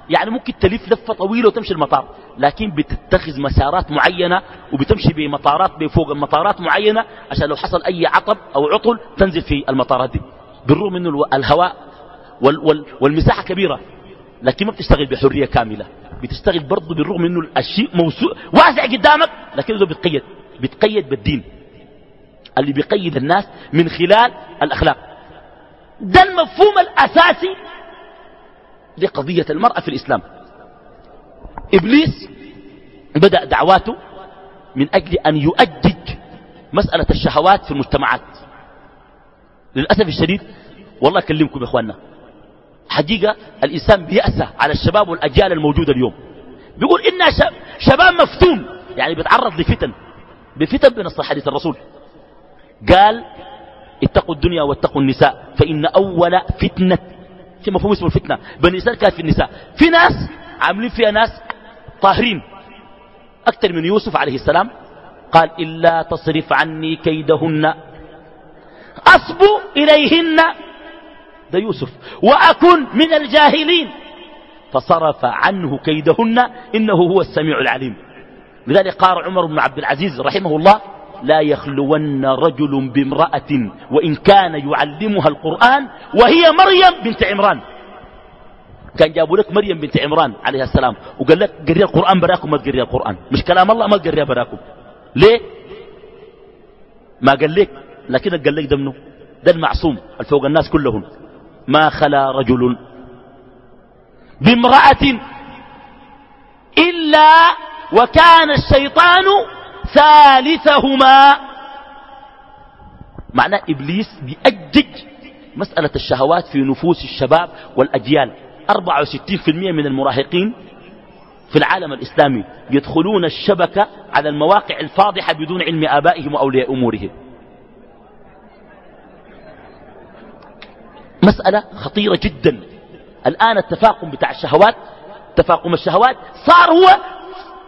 يعني ممكن تلف لفة طويلة وتمشي المطار لكن بتتخذ مسارات معينة وبتمشي بمطارات بفوق المطارات معينة عشان لو حصل أي عطب أو عطل تنزل في المطارات دي. بالرغم أنه الهواء وال وال والمساحة كبيرة لكن ما بتشتغل بحرية كاملة. بتشتغل برضه بالرغم أنه الشيء موسوع واسع قدامك لكن ده بتقيد بتقيد بالدين. اللي بيقيد الناس من خلال الأخلاق. ده المفهوم الأساسي لقضية المرأة في الإسلام. إبليس بدأ دعواته من أجل أن يؤجج مسألة الشهوات في المجتمعات. للأسف الشديد والله أكلمكم يا إخواننا حقيقة الإنسان بيأسى على الشباب والأجيال الموجودة اليوم. بيقول إنها شباب مفتون يعني بيتعرض لفتن بفتن بنص حديث الرسول. قال اتقوا الدنيا واتقوا النساء فإن أول فتنة في مفهوم اسمه الفتنة. بني إسرائيل كانت في النساء. في ناس عاملين فيها ناس طاهرين. أكثر من يوسف عليه السلام قال إلا تصرف عني كيدهن. أصبو إليهن. ده يوسف. وأكن من الجاهلين. فصرف عنه كيدهن. إنه هو السميع العليم. لذلك قال عمر بن عبد العزيز رحمه الله لا يخلون رجل بامرأة وإن كان يعلمها القرآن وهي مريم بنت عمران. كان جابوا لك مريم بنت عمران عليها السلام وقال لك قري القرآن براكم ما تقري القرآن. مش كلام الله ما تقريها براكم. ليه؟ ما قال لك؟ لكن قال لك ده ده المعصوم. الفوق الناس كلهم. ما خلا رجل بامرأة إلا وكان الشيطان ثالثهما. معناه إبليس بيأجج مسألة الشهوات في نفوس الشباب والأجيال. 64% من المراهقين في العالم الإسلامي يدخلون الشبكة على المواقع الفاضحة بدون علم آبائهم وأولياء أمورهم. مسألة خطيرة جدا. الآن التفاقم بتاع الشهوات تفاقم الشهوات صار هو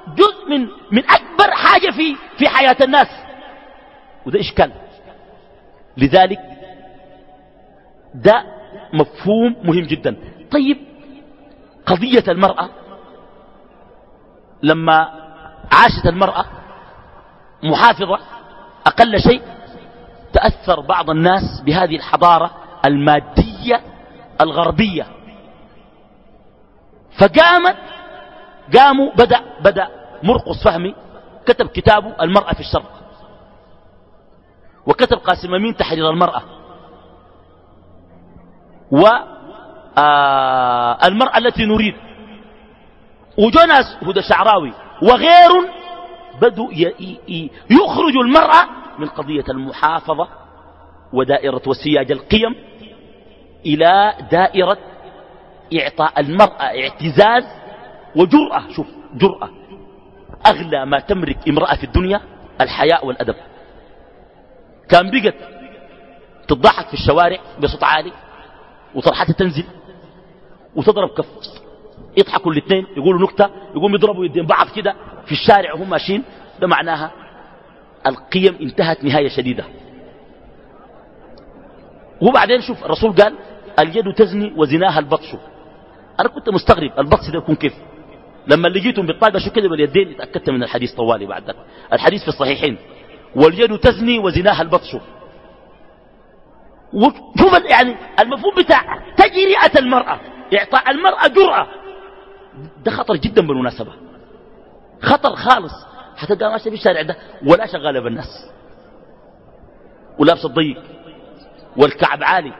جزء من من أكبر حاجة في في حياة الناس. وده إشكال. لذلك ده مفهوم مهم جدا. طيب قضية المرأة لما عاشت المرأة محافظة أقل شيء تأثر بعض الناس بهذه الحضارة المادية الغربية. فقامت قاموا بدأ بدأ مرقص فهمي كتب كتابه المرأة في الشرق. وكتب قاسم أمين تحرير المرأة. والمرأة آه التي نريد. وجوناس هدى شعراوي. وغير بدوا يخرجوا المرأة من قضية المحافظة ودائرة وسياج القيم إلى دائرة إعطاء المرأة اعتزاز وجرأة شوف جرأة. أغلى ما تملك امرأة في الدنيا الحياء والأدب. كان بقت تضحك في الشوارع بصوت عالي وطرحتها تنزل وتضرب كف. يضحكوا الاثنين يقولوا نكتة يقوموا يضربوا يدين بعض كده في الشارع وهم ماشيين. ده معناها القيم انتهت نهاية شديدة. وبعدين شوف الرسول قال اليد تزني وزناها البطش. أنا كنت مستغرب البطش ده يكون كيف؟ لما لقيتهم بالطاقة شو كده باليدين اتأكدت من الحديث طوالي بعد ذلك. الحديث في الصحيحين. واليد تزني وزناها البطش. وشوف يعني المفهوم بتاع تجرئة المرأة. إعطاء المرأة جرأة. ده خطر جدا بالمناسبة. خطر خالص. حتلقى ماشية في الشارع ده ولا شغالة بالناس. ولابسة ضيق والكعب عالي.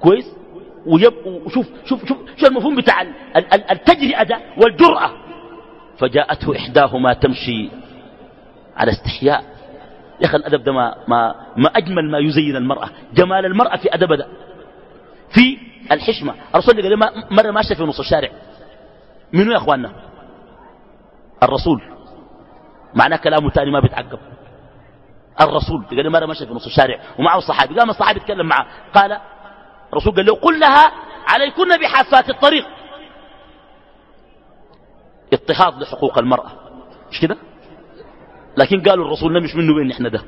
كويس؟ ويب وشوف شوف شوف شو المفهوم بتاع التجرئة ده والجرأة. فجاءته إحداهما تمشي على استحياء. يا أخي الأدب ده ما, ما, ما أجمل ما يزين المرأة. جمال المرأة في أدب ده. في الحشمة. الرسول قال مرة ماشية في نص الشارع. منو يا أخواننا؟ الرسول. معناه كلامه تاني ما بيتعقب. الرسول. قال مرة ماشية في نص الشارع. ومعه الصحابي قام الصحابي يتكلم معه؟ قال الرسول قال له قل لها عليكن بحافات الطريق. اضطهاد لحقوق المرأة. مش كده؟ لكن قالوا الرسول مش منه وين إحنا ده.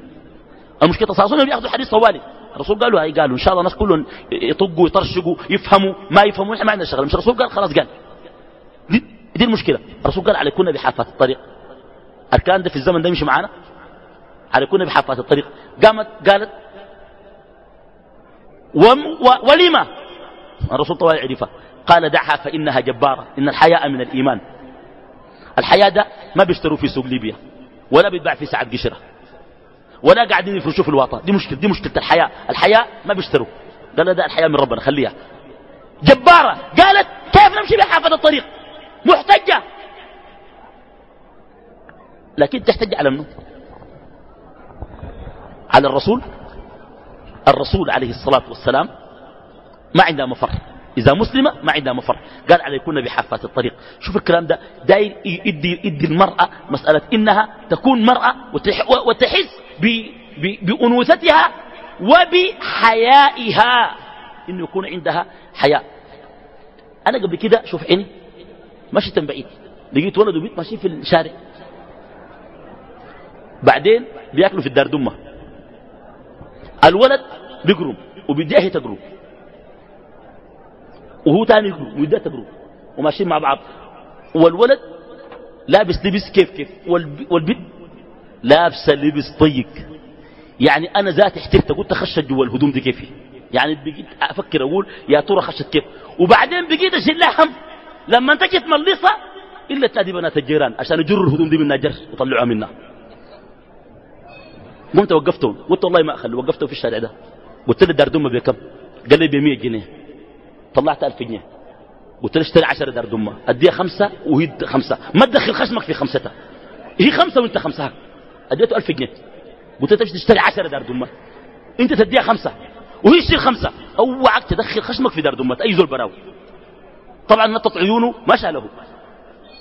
المشكلة تصاصون بياخذوا حديث طوالي. الرسول قالوا هاي قالوا إن شاء الله الناس كلهم يطقوا يطرشقوا يفهموا ما يفهموا إحنا ما عندنا شغله مش الرسول قال خلاص قال. دي, دي المشكلة. الرسول قال عليكن بحافات الطريق. الكلام ده في الزمن ده يمشي معانا؟ عليكن بحافات الطريق. قامت قالت ولما الرسول طوال عرفها قال دعها فإنها جبارة. إن الحياء من الإيمان. الحياء ده ما بيشتروا في سوق ليبيا. ولا بيتباع في ساعة قشرة. ولا قاعدين يفرشوا في الواطة. دي مشكلة دي مشكلة الحياة الحياة ما بيشتروا. قال ده الحياة من ربنا خليها. جبارة. قالت كيف نمشي بحافة الطريق؟ محتجة. لكن تحتج على منه على الرسول؟ الرسول عليه الصلاة والسلام ما عندها مفر. إذا مسلمة ما عندها مفر. قال عليكن بحافات الطريق. شوف الكلام ده. داير يدي, يدي المرأة مسألة إنها تكون مرأة وتحس بأنوثتها وبحيائها. إنه يكون عندها حياء أنا قبل كده شوف عيني. مشيت بعيد. لقيت ولد وبيت ماشيين في الشارع. بعدين بياكلوا في الدار دمة. الولد بيقرم وبيديها تقرم وهو تاني يقرم ويديها تقرم وماشيين مع بعض. والولد لابس لبس كيف كيف؟ والبنت لابسة لبس طيق يعني أنا ذاتي احترت قلت خشت جوا الهدوم دي كيف يعني بقيت أفكر أقول يا ترى خشت كيف؟ وبعدين بقيت أشيل هم. لما انت جيت ملصه الا تادي بنات الجيران عشان يجروا الهدوم دي منها جر وطلعوها منها. قمت وقفتهم؟ قلت والله ما أخلي وقفته في الشارع ده. قلت له الدار دمه بكم؟ قال لي ب 100 جنيه. طلعت 1000 جنيه. قلت له اشتري 10 دار دمه أديها خمسة وهي خمسة. ما تدخل خشمك في خمستها. هي خمسة وأنت خمسة. أديته 1000 جنيه. قلت له تشتري 10 دار دمه أنت تديها خمسة وهي تشتري خمسة. أوعك تدخل خشمك في دار دمه أي زول براوي. طبعا نطط عيونه ما شاله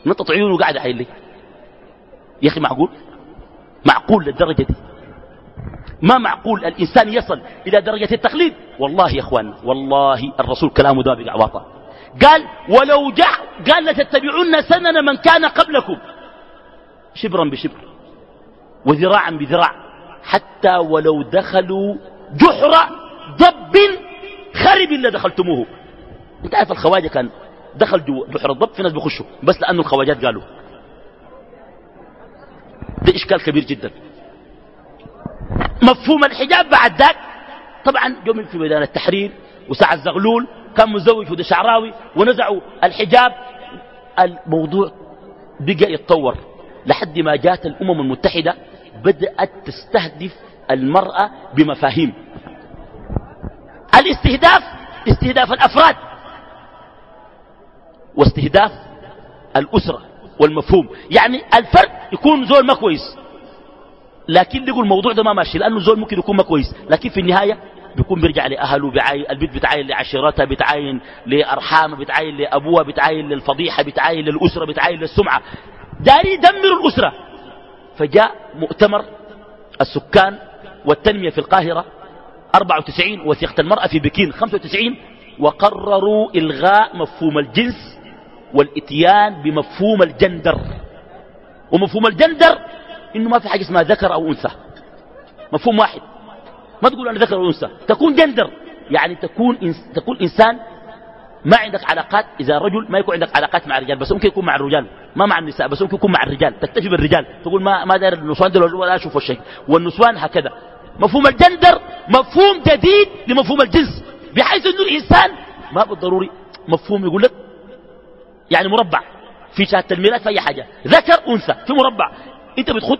نطط عيونه قاعد حيل لي. يا أخي معقول؟ معقول للدرجة دي. ما معقول الإنسان يصل إلى درجة التقليد؟ والله يا أخوان والله الرسول كلامه ده بقعواطة قال ولو جاء قال لتتبعون سنن من كان قبلكم. شبرا بشبر وذراعا بذراع حتى ولو دخلوا جحر ضب خرب إلا دخلتموه. أنت عارف الخواجة كان دخل جحر الضب في ناس بيخشوا بس لأنه الخواجات قالوا. ده إشكال كبير جدا. مفهوم الحجاب بعد ذاك. طبعا يوم في ميدان التحرير وسعى الزغلول كان مزوج في شعراوي ونزعوا الحجاب. الموضوع بقى يتطور لحد ما جاءت الأمم المتحدة بدأت تستهدف المرأة بمفاهيم. الاستهداف استهداف الأفراد واستهداف الأسرة والمفهوم. يعني الفرد يكون زول ما كويس. لكن لقوا الموضوع ده ما ماشي لأنه زول ممكن يكون ما كويس. لكن في النهاية بيكون بيرجع لأهله بعين البيت بتعاين لعشيرتها بتعاين لأرحامه بتعاين لأبوها بتعاين للفضيحة بتعاين للأسرة بتعاين للسمعة. داري يدمر الأسرة. فجاء مؤتمر السكان والتنمية في القاهرة 94 وثيقة المرأة في بكين 95 وقرروا إلغاء مفهوم الجنس والإتيان بمفهوم الجندر. ومفهوم الجندر إنه ما في حاجة اسمها ذكر أو أنثى. مفهوم واحد. ما تقول أنا ذكر أو أنثى. تكون جندر. يعني تكون إنس تكون إنسان ما عندك علاقات إذا رجل ما يكون عندك علاقات مع الرجال بس ممكن يكون مع الرجال. ما مع النساء بس ممكن يكون مع الرجال. تكتفي بالرجال تقول ما ما داير النسوان دول ولا أشوف الشيء والنسوان هكذا. مفهوم الجندر مفهوم جديد لمفهوم الجنس. بحيث أنه الإنسان ما بالضروري مفهوم يقول لك يعني مربع. في شهادة الميلاد في أي حاجة. ذكر أنثى. في مربع. أنت بتخد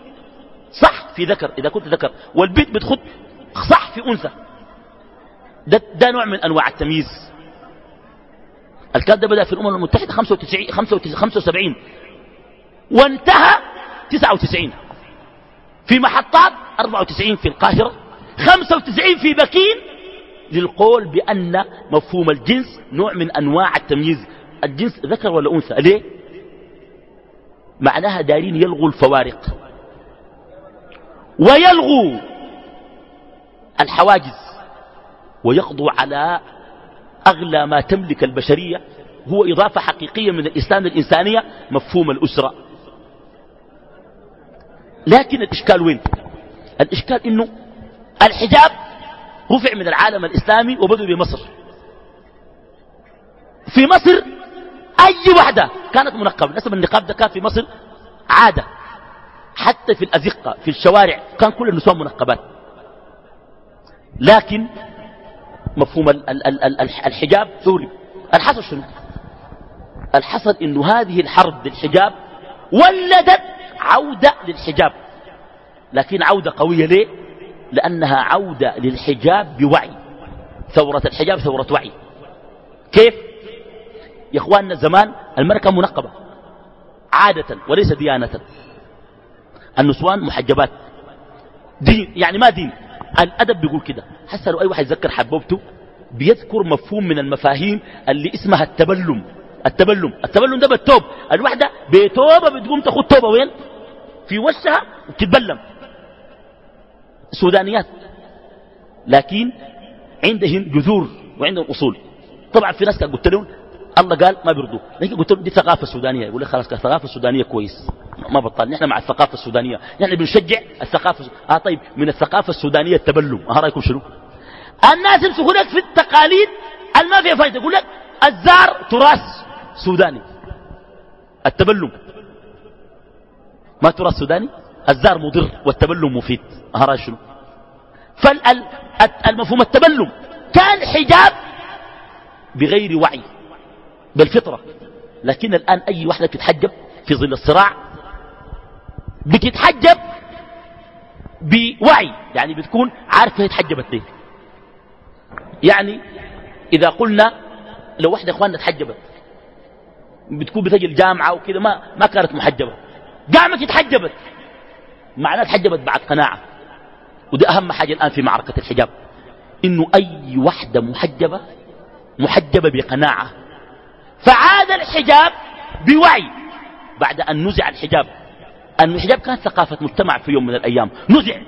صح في ذكر إذا كنت ذكر. والبنت بتخد صح في أنثى. ده, ده نوع من أنواع التمييز. الكلام ده بدأ في الأمم المتحدة 95 75 وانتهى 99 في محطات 94 في القاهرة 95 في بكين. للقول بأن مفهوم الجنس نوع من أنواع التمييز. الجنس ذكر ولا أنثى؟ ليه؟ معناها دارين يلغوا الفوارق. ويلغوا الحواجز. ويقضوا على أغلى ما تملك البشرية. هو إضافة حقيقية من الإسلام للإنسانية مفهوم الأسرة. لكن الإشكال وين؟ الإشكال إنه الحجاب رفع من العالم الإسلامي وبدأ بمصر. في مصر أي وحدة كانت منقبة. نسب النقاب ده كان في مصر عادة. حتى في الأزقة في الشوارع كان كل النسوان منقبات. لكن مفهوم الحجاب ثوري. الحصل شنو؟ الحصل إنه هذه الحرب للحجاب ولدت عودة للحجاب. لكن عودة قوية ليه؟ لأنها عودة للحجاب بوعي. ثورة الحجاب ثورة وعي. كيف؟ يا إخواننا زمان المرأة منقبة. عادة وليس ديانة. النسوان محجبات. دين يعني ما دين. الأدب بيقول كده. حتى لو أي واحد يذكر حبوبته بيذكر مفهوم من المفاهيم اللي اسمها التبلم. التبلم. التبلم ده بالتوب الوحدة بتوبة بتقوم تاخد توبة وين؟ في وشها وتتبلم. سودانيات. لكن عندهم جذور وعندهم أصول. طبعا في ناس قلت لهم الله قال ما بيرضوا لكن قلت لهم دي ثقافة سودانية؟ يقول لك خلاص الثقافة السودانية كويس. ما بطل. نحن مع الثقافة السودانية. نحن بنشجع الثقافة آه طيب من الثقافة السودانية التبلم. ها رأيكم شنو؟ الناس يمسكوا لك في التقاليد ما فيها فايدة. يقول لك الزار تراث سوداني. التبلم. ما تراث سوداني؟ الزار مضر والتبلم مفيد. رأيك شنو؟ فالمفهوم التبلم. كان حجاب بغير وعي. بالفطرة. لكن الآن أي واحدة تتحجب في ظل الصراع بتتحجب بوعي يعني بتكون عارفة تحجبت ليه. يعني إذا قلنا لو واحدة إخواننا تحجبت بتكون بتجي الجامعة وكذا ما ما كانت محجبة. قامت اتحجبت معناه تحجبت بعد قناعة. وده أهم حاجة الآن في معركة الحجاب. إنه أي وحدة محجبة محجبة بقناعة. فعاد الحجاب بوعي بعد أن نزع الحجاب. أن الحجاب كان ثقافة مجتمع في يوم من الأيام. نزع.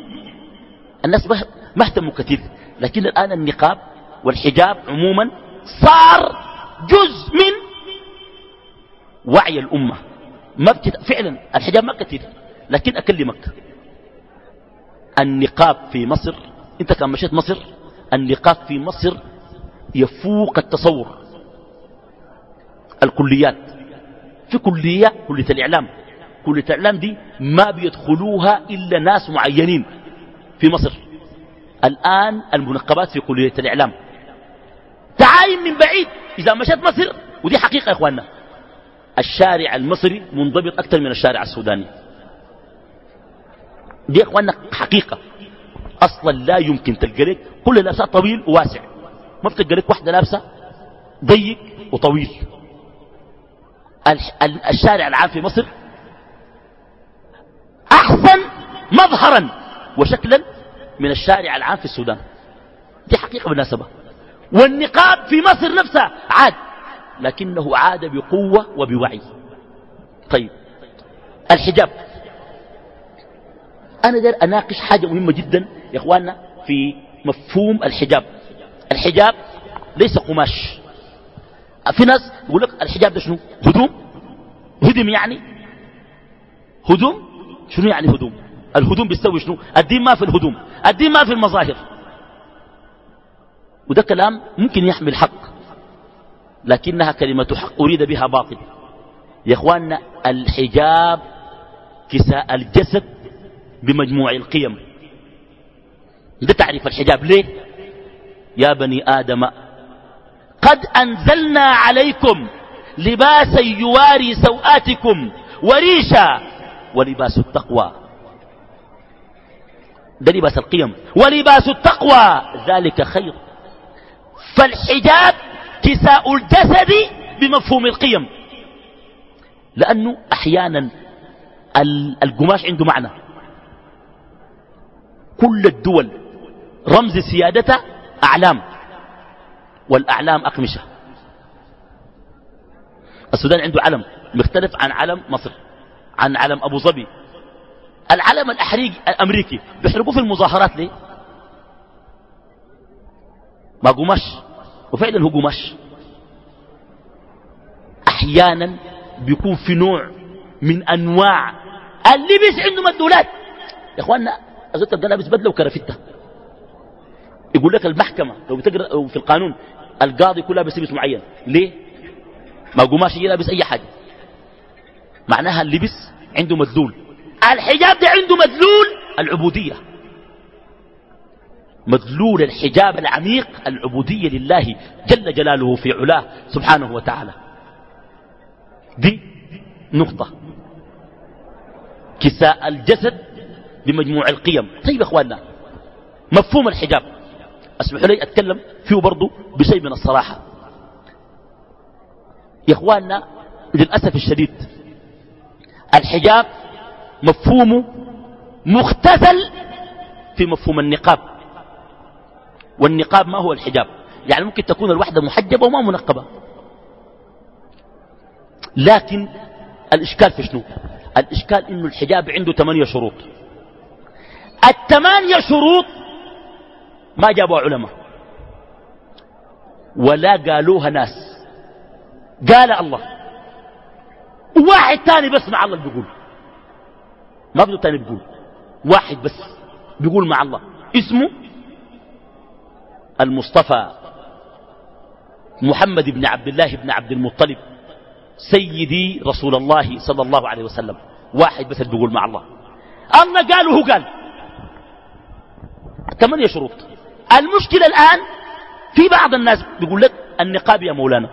الناس ما اهتموا كثير. لكن الآن النقاب والحجاب عموما صار جزء من وعي الأمة. ما. فعلا الحجاب ما كثير لكن أكلمك النقاب في مصر أنت كان مشيت مصر النقاب في مصر يفوق التصور. الكليات. في كلية كلية الإعلام. كلية الإعلام دي ما بيدخلوها إلا ناس معينين في مصر. الآن المنقبات في كلية الإعلام. تعاين من بعيد. إذا مشيت مصر ودي حقيقة يا إخواننا. الشارع المصري منضبط أكثر من الشارع السوداني. دي يا إخواننا حقيقة. أصلا لا يمكن تلقى لك كل لابسة طويل وواسع. ما بتلقى لك واحدة لابسة ضيق وطويل. الشارع العام في مصر أحسن مظهرا وشكلا من الشارع العام في السودان. دي حقيقة بالنسبة والنقاب في مصر نفسها عاد لكنه عاد بقوة وبوعي. طيب الحجاب. أنا دار أناقش حاجة مهمة جدا يا إخواننا في مفهوم الحجاب. الحجاب ليس قماش. في ناس يقول لك الحجاب ده شنو؟ هدوم. هدم يعني؟ هدوم؟ شنو يعني هدوم؟ الهدوم بيستوي شنو؟ الدين ما في الهدوم. الدين ما في المظاهر. وده كلام ممكن يحمل حق لكنها كلمة حق أريد بها باطل. يا إخواننا الحجاب كساء الجسد بمجموع القيم. ده تعريف الحجاب. ليه؟ يا بني آدم قد أنزلنا عليكم لباسا يواري سوآتكم وريشا ولباس التقوى. ده لباس القيم. ولباس التقوى. ذلك خير. فالحجاب كساء الجسد بمفهوم القيم. لأنه أحيانا القماش عنده معنى. كل الدول رمز سيادتها أعلام. والأعلام أقمشة. السودان عنده علم مختلف عن علم مصر عن علم أبو ظبي. العلم الأحريق الأمريكي بيحرقوه في المظاهرات ليه؟ ما قماش وفعلا هو قماش أحيانا بيكون في نوع من أنواع اللبس عنده مدولات يا إخواننا أزلت تلقى لابس بدلة وكرفتة يقول لك المحكمة لو بتقرأ في القانون القاضي يكون لابس لبس معين. ليه؟ ما قماش لابس أي حاجة. معناها اللبس عنده مدلول الحجاب ده عنده مدلول العبودية. مدلول الحجاب العميق العبودية لله جل جلاله في علاه سبحانه وتعالى. دي نقطة. كساء الجسد بمجموع القيم. طيب يا إخواننا مفهوم الحجاب. اسمحوا لي أتكلم فيه برضو بشيء من الصراحة. يا إخواننا للأسف الشديد الحجاب مفهومه مختزل في مفهوم النقاب. والنقاب ما هو الحجاب؟ يعني ممكن تكون الوحدة محجبة وما منقبة. لكن الإشكال في شنو؟ الإشكال إنه الحجاب عنده ثمانية شروط. الثمانية شروط ما جابوا علماء. ولا قالوها ناس. قال الله. واحد تاني بس مع الله بيقول. ما بدو تاني بيقول. واحد بس بيقول مع الله. اسمه المصطفى محمد بن عبد الله بن عبد المطلب سيدي رسول الله صلى الله عليه وسلم. واحد بس بيقول مع الله. الله قال وهو قال. ثمانية شروط. المشكلة الآن في بعض الناس بيقول لك النقاب يا مولانا.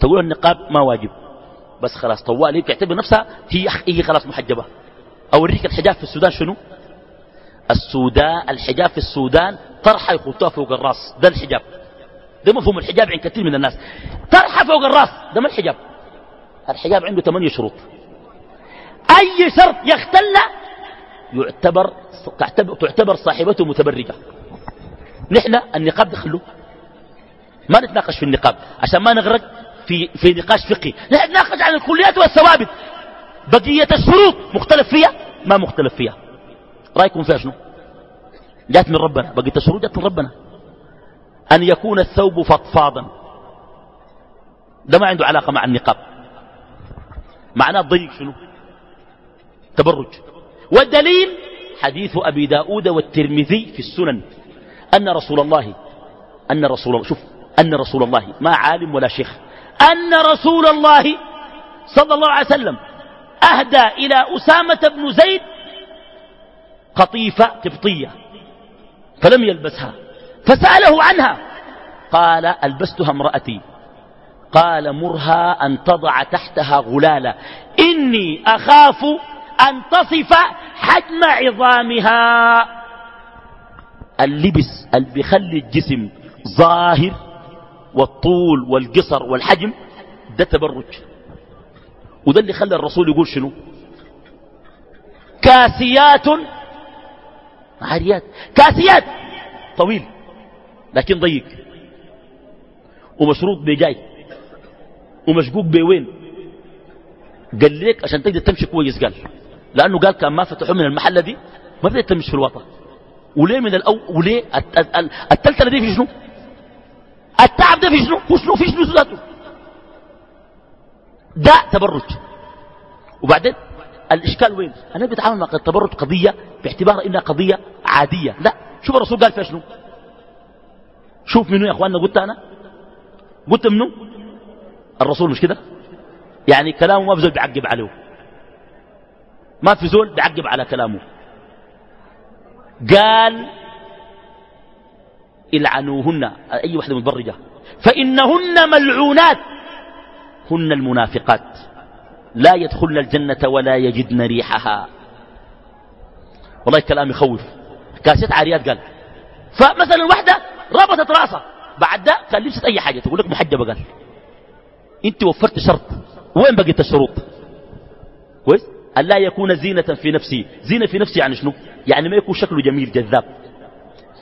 تقول النقاب ما واجب. بس خلاص طوالي بتعتبر نفسها هي هي خلاص محجبة. أوريك الحجاب في السودان شنو؟ السودان الحجاب في السودان طرحة يخطوها فوق الراس. ده الحجاب. ده مفهوم الحجاب عند كثير من الناس. طرحة فوق الراس. ده ما الحجاب. الحجاب عنده ثمانية شروط. أي شرط يختل يعتبر تعتبر صاحبته متبرجة. نحن النقاب دخلوه ما نتناقش في النقاب عشان ما نغرق في في نقاش فقهي. نتناقش عن الكليات والثوابت. بقية الشروط مختلف فيها؟ ما مختلف فيها. رأيكم فيها شنو؟ جات من ربنا. بقية الشروط جات من ربنا. أن يكون الثوب فضفاضا. ده ما عنده علاقة مع النقاب. معناه ضيق شنو؟ تبرج. والدليل حديث أبي داود والترمذي في السنن. أن رسول الله أن رسول شوف أن رسول الله ما عالم ولا شيخ أن رسول الله صلى الله عليه وسلم أهدى إلى أسامة بن زيد قطيفة قبطية فلم يلبسها فسأله عنها قال ألبستها امرأتي. قال مرها أن تضع تحتها غلالة. إني أخاف أن تصف حجم عظامها. اللبس اللي بيخلي الجسم ظاهر والطول والقصر والحجم ده تبرج. وده اللي خلى الرسول يقول شنو؟ كاسيات عاريات. كاسيات طويل لكن ضيق. ومشروط بجاي ومشقوق بوين قال ليك عشان تقدر تمشي كويس قال. لأنه قال كان ما فتحوا من المحلة دي ما بدأت تمشي في الوطن. وليه من الأول وليه التلتلة دي في شنو؟ التعب ده في شنو؟ وشنو في شنو ذاته؟ ده تبرج. وبعدين الإشكال وين؟ أنا بيتعامل مع التبرج قضية باعتبار إنها قضية عادية. لا شوف الرسول قال فيها شنو؟ شوف منو يا أخواننا؟ قلت أنا. قلت منو؟ الرسول مش كده؟ يعني كلامه ما بزول بيعقب عليه. ما في زول بيعقب على كلامه. قال العنوهن أي وحدة متبرجة. فإنهن ملعونات. هن المنافقات. لا يدخلن الجنة ولا يجدن ريحها. والله كلام يخوف. كاسيت عاريات قال. فمثلا واحدة ربطت رأسها. بعد ده كان لبست أي حاجة. تقول لك محجبة قال. أنت وفرت شرط. وين بقيت الشروط؟ كويس؟ أن لا يكون زينة في نفسه زينة في نفسه يعني شنو؟ يعني ما يكون شكله جميل جذاب.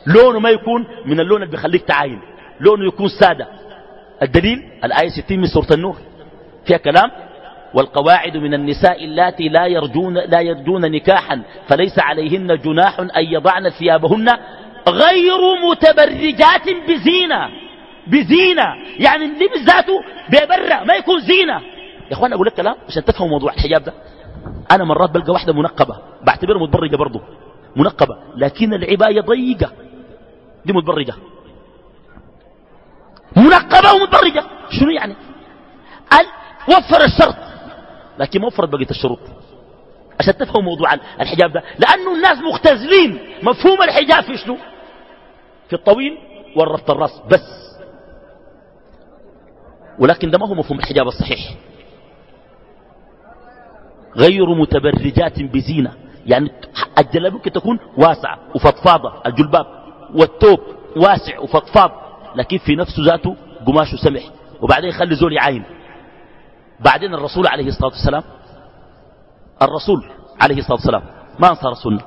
لونه ما يكون من اللون اللي بيخليك تعاين. لونه يكون سادة. الدليل؟ الآية 60 من سورة النور. فيها كلام؟ والقواعد من النساء اللاتي لا يرجون, لا يرجون نكاحا فليس عليهن جناح أن يضعن ثيابهن غير متبرجات بزينة. بزينة. يعني اللبس ذاته بيبرع ما يكون زينة. يا إخوان أقول لك كلام عشان تفهموا موضوع الحجاب ده. أنا مرات بلقى واحدة منقبة بعتبرها متبرجة برضه منقبة لكن العباية ضيقة. دي متبرجة. منقبة ومتبرجة. شنو يعني؟ قال وفر الشرط. لكن ما وفرت بقية الشروط. عشان تفهموا موضوع الحجاب ده. لأنه الناس مختزلين. مفهوم الحجاب في شنو؟ في الطويل والرفط الرأس بس. ولكن ده ما هو مفهوم الحجاب الصحيح. غير متبرجات بزينة. يعني الجلابية ممكن تكون واسعة وفضفاضة الجلباب والتوب واسع وفضفاض لكن في نفسه ذاته قماشه سمح وبعدين يخلي زول يعاين. بعدين الرسول عليه الصلاة والسلام الرسول عليه الصلاة والسلام ما انصى رسولنا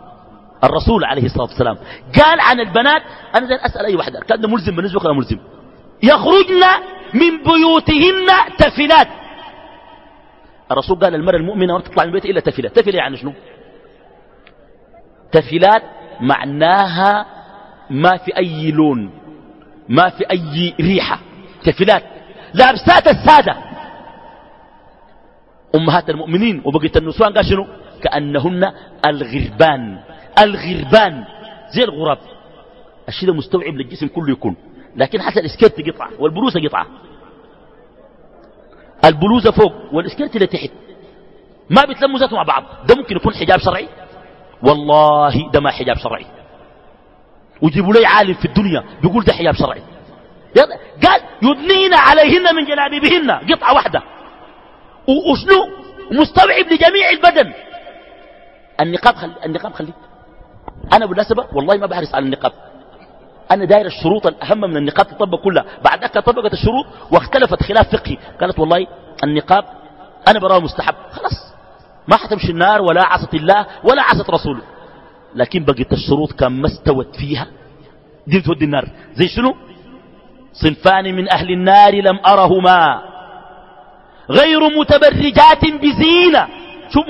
الرسول عليه الصلاة والسلام قال عن البنات أنا زين أسأل أي واحدة كان ملزم بالنسبة كان ملزم. يخرجن من بيوتهن تفلات الرسول قال المرأة المؤمنة ما تطلع من بيتها إلا تفلات تفلة يعني شنو؟ تفلات معناها ما في أي لون ما في أي ريحة. تفلات لابسات السادة أمهات المؤمنين وبقية النسوان قال شنو؟ كأنهن الغربان. الغربان. زي الغراب. الشيء ده مستوعب للجسم كله يكون. لكن حتى الإسكيرت قطعة والبلوزة قطعة البلوزة فوق والاسكيرت اللي تحت. ما بيتلموا ذاته مع بعض. ده ممكن يكون حجاب شرعي. والله ده ما حجاب شرعي. وجيبوا لي عالم في الدنيا بيقول ده حجاب شرعي. قال يدنين عليهن من جلابيبهن. قطعة واحدة. وشنو؟ مستوعب لجميع البدن. النقاب خلي النقاب خلي أنا بالنسبة والله ما بحرص على النقاب. أنا داير الشروط الأهم من النقاب تطبق كلها. بعد ذلك طبقت الشروط واختلفت خلاف فقهي. قالت والله النقاب أنا براه مستحب. خلاص. ما حتمشي النار ولا عصت الله ولا عصت رسوله. لكن بقيت الشروط كان ما استوت فيها. دي تودي النار. زي شنو؟ صنفان من أهل النار لم أرهما. غير متبرجات بزينة. شو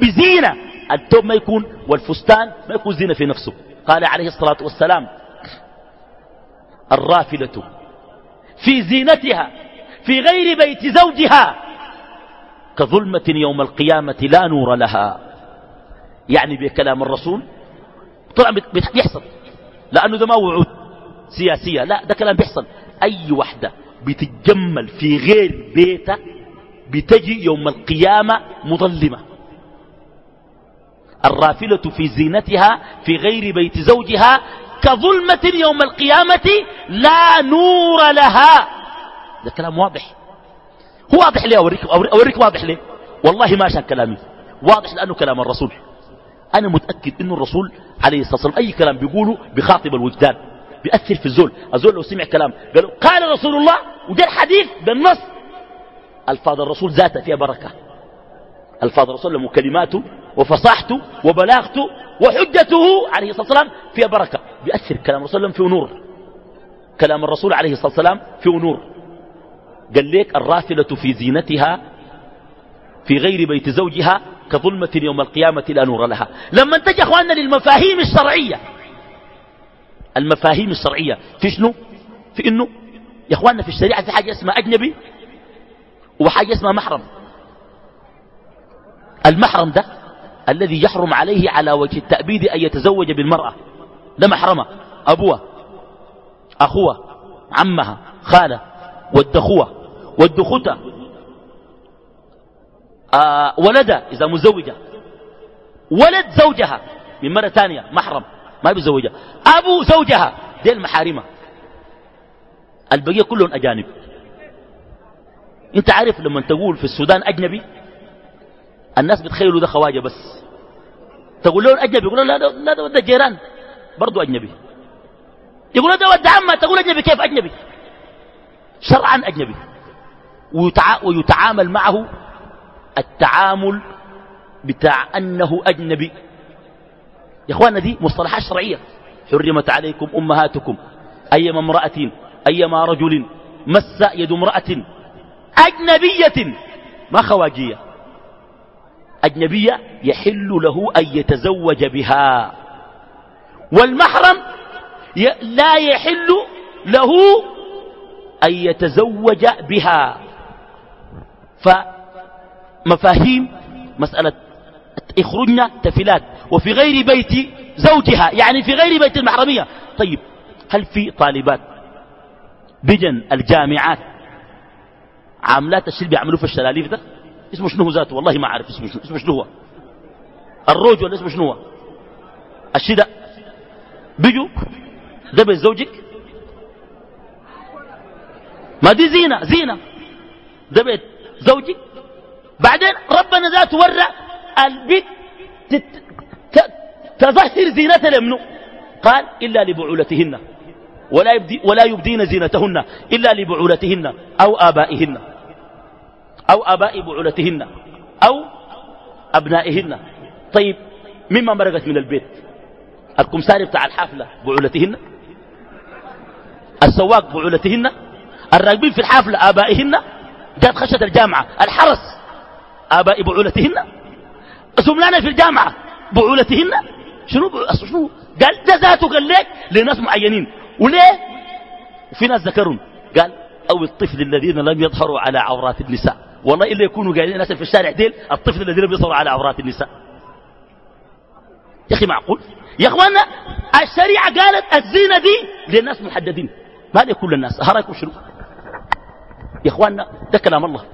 بزينة. التوب ما يكون والفستان ما يكون زينة في نفسه. قال عليه الصلاة والسلام الرافلة في زينتها في غير بيت زوجها كظلمة يوم القيامة لا نور لها. يعني بكلام الرسول طبعا بيحصل. لأنه ده ما وعود سياسية لا ده كلام بيحصل. أي وحدة بتتجمل في غير بيتها بتجي يوم القيامة مظلمة. الرافلة في زينتها في غير بيت زوجها كظلمة يوم القيامة لا نور لها. ده كلام واضح. هو واضح ليه؟ أوريك, أوريك واضح ليه؟ والله ما عشان كلامي. واضح لأنه كلام الرسول. أنا متأكد أنه الرسول عليه الصلاة والسلام أي كلام بيقوله بخاطب الوجدان بيأثر في الزول الزول لو سمع كلام قال, قال رسول الله وده الحديث بالنص. ألفاظ الرسول ذاته فيها بركة. ألفاظ الرسول له كلماته وفصاحته وبلاغته وحجته عليه الصلاة والسلام فيها بركة. بيأثر كلام الرسول فيه نور. كلام الرسول عليه الصلاة والسلام فيه نور. قال ليك الرافلة في زينتها في غير بيت زوجها كظلمة يوم القيامة لا نور لها. لما انتجى أخواننا للمفاهيم الشرعية. المفاهيم الشرعية في شنو؟ في إنه يا أخواننا في الشريعة في حاجة اسمها أجنبي وحاجة اسمها محرم. المحرم ده الذي يحرم عليه على وجه التأبيد أن يتزوج بالمرأة. ده محرمة. أبوها أخوها عمها خالة والدخوة والدخوتة. آه ولدها إذا مزوجة ولد زوجها. من مرة ثانية محرم. ما بيزوجها أبو زوجها. دي المحارمة البقية كلهم أجانب. أنت عارف لما تقول في السودان أجنبي؟ الناس بتخيلوا ده خواجة بس. تقول له أجنبي يقول لا لا ده, ده جيران. برضو أجنبي. يقول ده ود عمة تقول أجنبي كيف أجنبي؟ شرعا أجنبي. ويتعامل معه التعامل بتاع أنه أجنبي. يا إخواننا دي مصطلحات شرعية. حرمت عليكم أمهاتكم أيما امرأة أيما رجل مس يد امرأة. أجنبية ما خواجية. أجنبية يحل له أن يتزوج بها. والمحرم لا يحل له أن يتزوج بها. فمفاهيم مسألة اخرجنا تفلات وفي غير بيت زوجها يعني في غير بيت المحرمية. طيب هل في طالبات بجن الجامعات عاملات الشيء بيعملوه في الشلاليف ده؟ اسمه شنو ذاته؟ والله ما عارف اسمه شنو اسمه شنو هو. الروج ولا اسمه شنو بيجوا ده بيت زوجك. ما دي زينة زينة. بيت زوجك. بعدين ربنا ذاته ورى البيت تظهر زينتها لمنه قال إلا لبعولتهن. ولا, يبدي ولا يبدين زينتهن. إلا لبعولتهن أو آبائهن. أو آباء بعولتهن أو أبنائهن. طيب مما مرقت من البيت؟ الكمساري بتاع الحافلة بعولتهن؟ السواق بعولتهن؟ الراكبين في الحافلة آبائهن؟ جات خشة الجامعة. الحرس آباء بعولتهن؟ زملانا في الجامعة بعولتهن؟ شنو شنو؟ قال جزاته قال لك لناس معينين. وليه؟ وفي ناس ذكرهم قال أو الطفل الذين لم يظهروا على عورات النساء. والله إلا يكونوا قاعدين الناس في الشارع ديل الطفل الذين يظهروا على عورات النساء. يا أخي معقول؟ يا أخوانا الشريعة قالت الزينة دي للناس محددين. ما لكل الناس هراكم شنو؟ يا أخوانا ده كلام الله.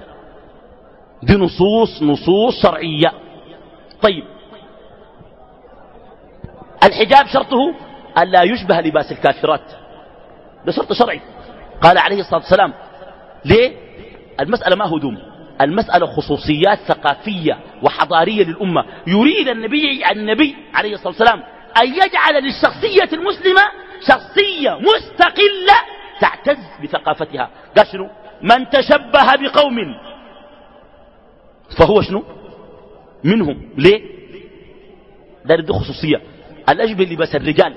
دي نصوص نصوص شرعية. طيب. الحجاب شرطه ألا يشبه لباس الكافرات. ده شرط شرعي. قال عليه الصلاة والسلام. ليه؟ المسألة ما هدوم المسألة خصوصيات ثقافية وحضارية للأمة. يريد النبي النبي عليه الصلاة والسلام أن يجعل للشخصية المسلمة شخصية مستقلة تعتز بثقافتها. قال شنو؟ من تشبه بقوم فهو شنو؟ منهم. ليه؟ دار دي خصوصية. الأجبل لباس الرجال.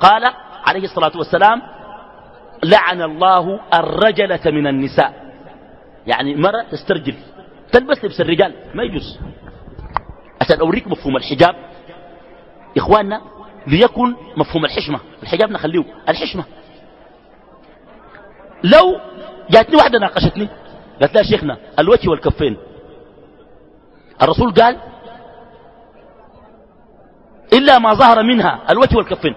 قال عليه الصلاة والسلام لعن الله الرجلة من النساء يعني مرة تسترجل تلبس لبس الرجال ما يجوز. عشان أوريك مفهوم الحجاب. إخواننا ليكن مفهوم الحشمة. الحجاب نخليه الحشمة. لو جاتني واحدة ناقشتني قالت لها شيخنا الوجه والكفين. الرسول قال إلا ما ظهر منها الوجه والكفين.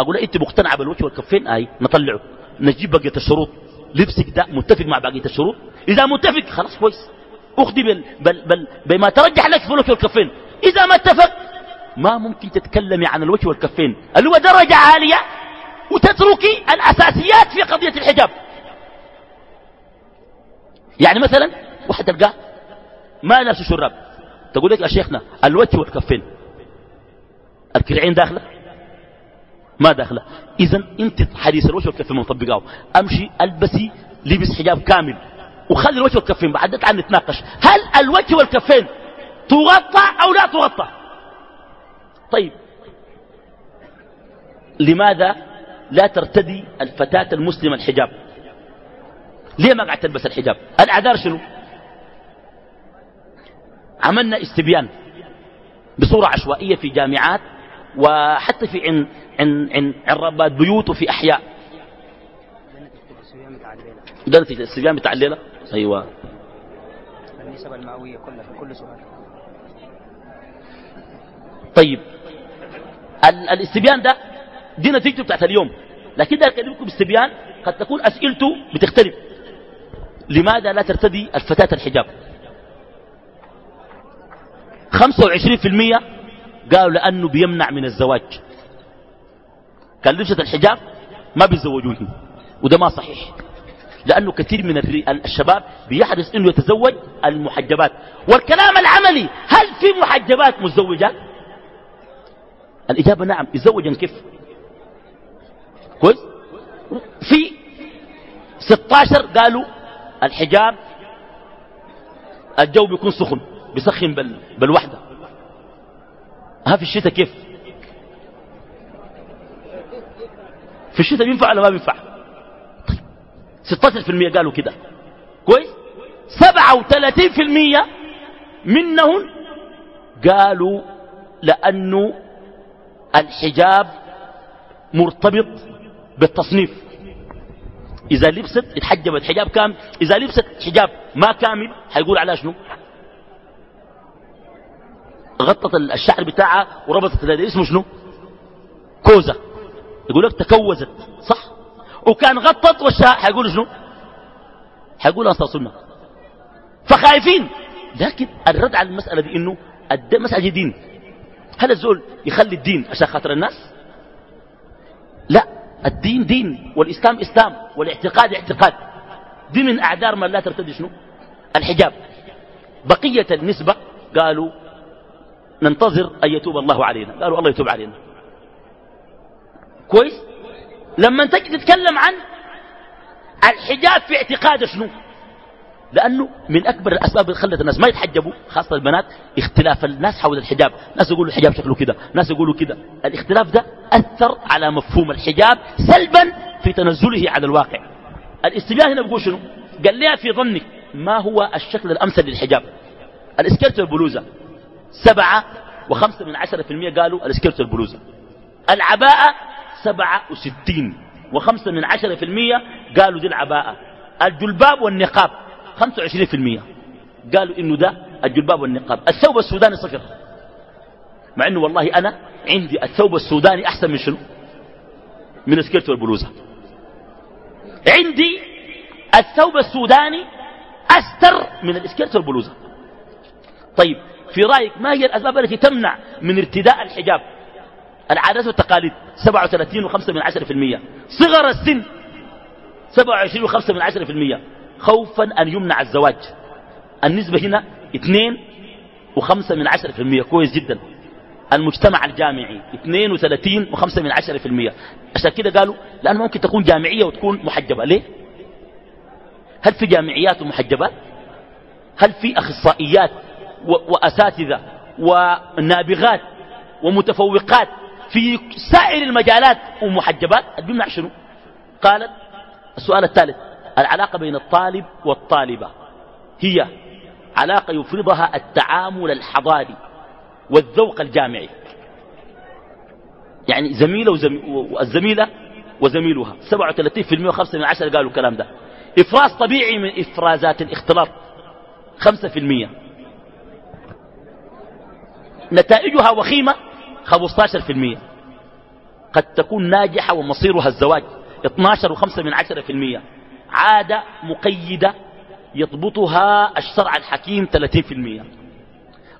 أقول إنت مقتنعة بالوجه والكفين؟ أي نطلعه. نجيب بقية الشروط. لبسك ده متفق مع بقية الشروط؟ إذا متفق خلاص كويس. أخذي بل بل بل بما ترجح لك في الوجه والكفين. إذا ما اتفق ما ممكن تتكلمي عن الوجه والكفين. اللي هو درجة عالية وتتركي الأساسيات في قضية الحجاب. يعني مثلا واحد تلقاه ما لابس شراب. تقول لك يا شيخنا الوجه والكفين. الكرعين داخلة؟ ما داخله. اذا أنت حديث الوجه والكفين مطبقاه أمشي ألبسي لبس حجاب كامل. وخلي الوجه والكفين بعد تعال نتناقش. هل الوجه والكفين تغطى أو لا تغطى؟ طيب. لماذا لا ترتدي الفتاة المسلمة الحجاب؟ ليه ما قاعد تلبس الحجاب؟ الأعذار شنو؟ عملنا استبيان بصورة عشوائية في جامعات وحتى في عن عن عن, عن ربات بيوت وفي أحياء في الاستبيان بتاع الليلة؟ أيوة. النسب المئوية كلها في كل سؤال. طيب. ال الاستبيان ده دي نتيجته بتاعت اليوم. لكن ده أكلمكم استبيان قد تكون أسئلته بتختلف. لماذا لا ترتدي الفتاة الحجاب؟ 25% قالوا لأنه بيمنع من الزواج. كان لبسة الحجاب ما بيتزوجوه. وده ما صحيح. لأنه كثير من الشباب بيحرص أنه يتزوج المحجبات. والكلام العملي هل في محجبات متزوجات الإجابة نعم يتزوجن كيف؟ كويس؟ في 16 قالوا الحجاب الجو بيكون سخن بيسخن بال... بالوحدة. ها في الشتاء كيف؟ في الشتاء بينفع ولا ما بينفع؟ طيب 16% قالوا كده. كويس؟ 37% منهم قالوا لأنه الحجاب مرتبط بالتصنيف. إذا لبست اتحجبت. حجاب كامل. إذا لبست حجاب ما كامل حيقول عليها شنو؟ غطت الشعر بتاعها وربطت اسمه شنو؟ كوزة يقول لك تكوزت صح؟ وكان غطت وشها حيقول شنو؟ حيقول أنصار سنة. فخايفين. لكن الرد على المسألة دي إنه مسألة دين. هل الزول يخلي الدين عشان خاطر الناس؟ لا. الدين دين والإسلام إسلام والاعتقاد اعتقاد. دي من أعذار من لا ترتدي شنو؟ الحجاب. بقية النسبة قالوا ننتظر أن يتوب الله علينا. قالوا الله يتوب علينا. كويس؟ لما تجي تتكلم عن الحجاب في اعتقاد شنو؟ لأنه من أكبر الأسباب اللي خلت الناس ما يتحجبوا خاصة البنات اختلاف الناس حول الحجاب. ناس يقولوا الحجاب شكله كده ناس يقولوا كده. الاختلاف ده أثر على مفهوم الحجاب سلبا في تنزله على الواقع. الاستبيان هنا بيقول شنو؟ قال لها في ظنك ما هو الشكل الأمثل للحجاب؟ الإسكرت والبلوزة سبعة وخمسة من عشرة في المية قالوا الإسكرت والبلوزة العباءة سبعة وستين وخمسة من عشرة في المية قالوا دي العباءة. الجلباب والنقاب 25% قالوا إنه ده الجلباب والنقاب. الثوب السوداني صفر مع إنه والله أنا عندي الثوب السوداني أحسن من شنو؟ من السكرت والبلوزة. عندي الثوب السوداني أستر من الاسكرت والبلوزة. طيب في رأيك ما هي الأسباب التي تمنع من ارتداء الحجاب؟ العادات والتقاليد 37 و5 من 10% صغر السن 27 و5 من 10% خوفا أن يمنع الزواج. النسبة هنا اثنين وخمسة من عشرة في المية. كويس جدا. المجتمع الجامعي اثنين وثلاثين وخمسة من عشرة في المية. عشان كده قالوا لأنه ممكن تكون جامعية وتكون محجبة. ليه؟ هل في جامعيات ومحجبات؟ هل في أخصائيات وأساتذة ونابغات ومتفوقات؟ في سائر المجالات ومحجبات. بيمنع شنو؟ قالت السؤال الثالث العلاقة بين الطالب والطالبة هي علاقة يفرضها التعامل الحضاري والذوق الجامعي. يعني زميلة والزميلة وزميلها. 37% و5 من عشرة قالوا الكلام ده. إفراز طبيعي من إفرازات الاختلاط. 5% نتائجها وخيمة. 15% قد تكون ناجحة ومصيرها الزواج. 12 و5 من عشرة في المية. عادة مقيدة يضبطها الشرع الحكيم 30%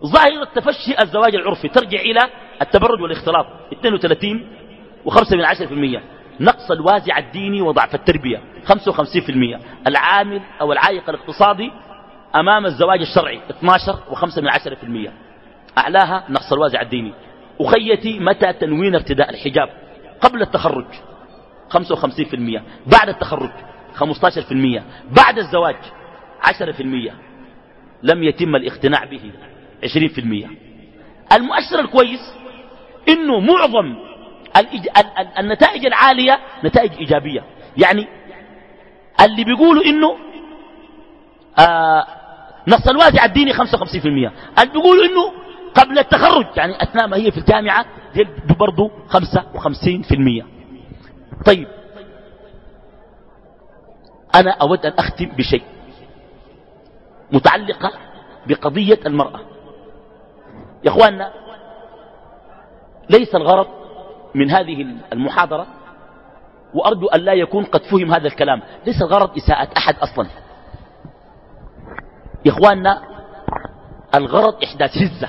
ظاهرة تفشي الزواج العرفي ترجع إلى التبرج والاختلاط. 32 و5 من 10% نقص الوازع الديني وضعف التربية. 55% العامل أو العائق الاقتصادي أمام الزواج الشرعي. 12 و5 من 10% أعلاها نقص الوازع الديني. أخيتي متى تنوين ارتداء الحجاب؟ قبل التخرج. 55% بعد التخرج. 15% بعد الزواج. 10% لم يتم الاقتناع به. 20% المؤشر الكويس إنه معظم النتائج العالية نتائج إيجابية. يعني اللي بيقولوا إنه آه نص الوازع الديني 55% اللي بيقولوا إنه قبل التخرج يعني أثناء ما هي في الجامعة دي برضه 55% طيب. أنا أود أن أختم بشيء. متعلقة بقضية المرأة. يا أخواننا ليس الغرض من هذه المحاضرة وأرجو أن لا يكون قد فهم هذا الكلام. ليس الغرض إساءة أحد أصلا. يا إخواننا الغرض إحداث هزة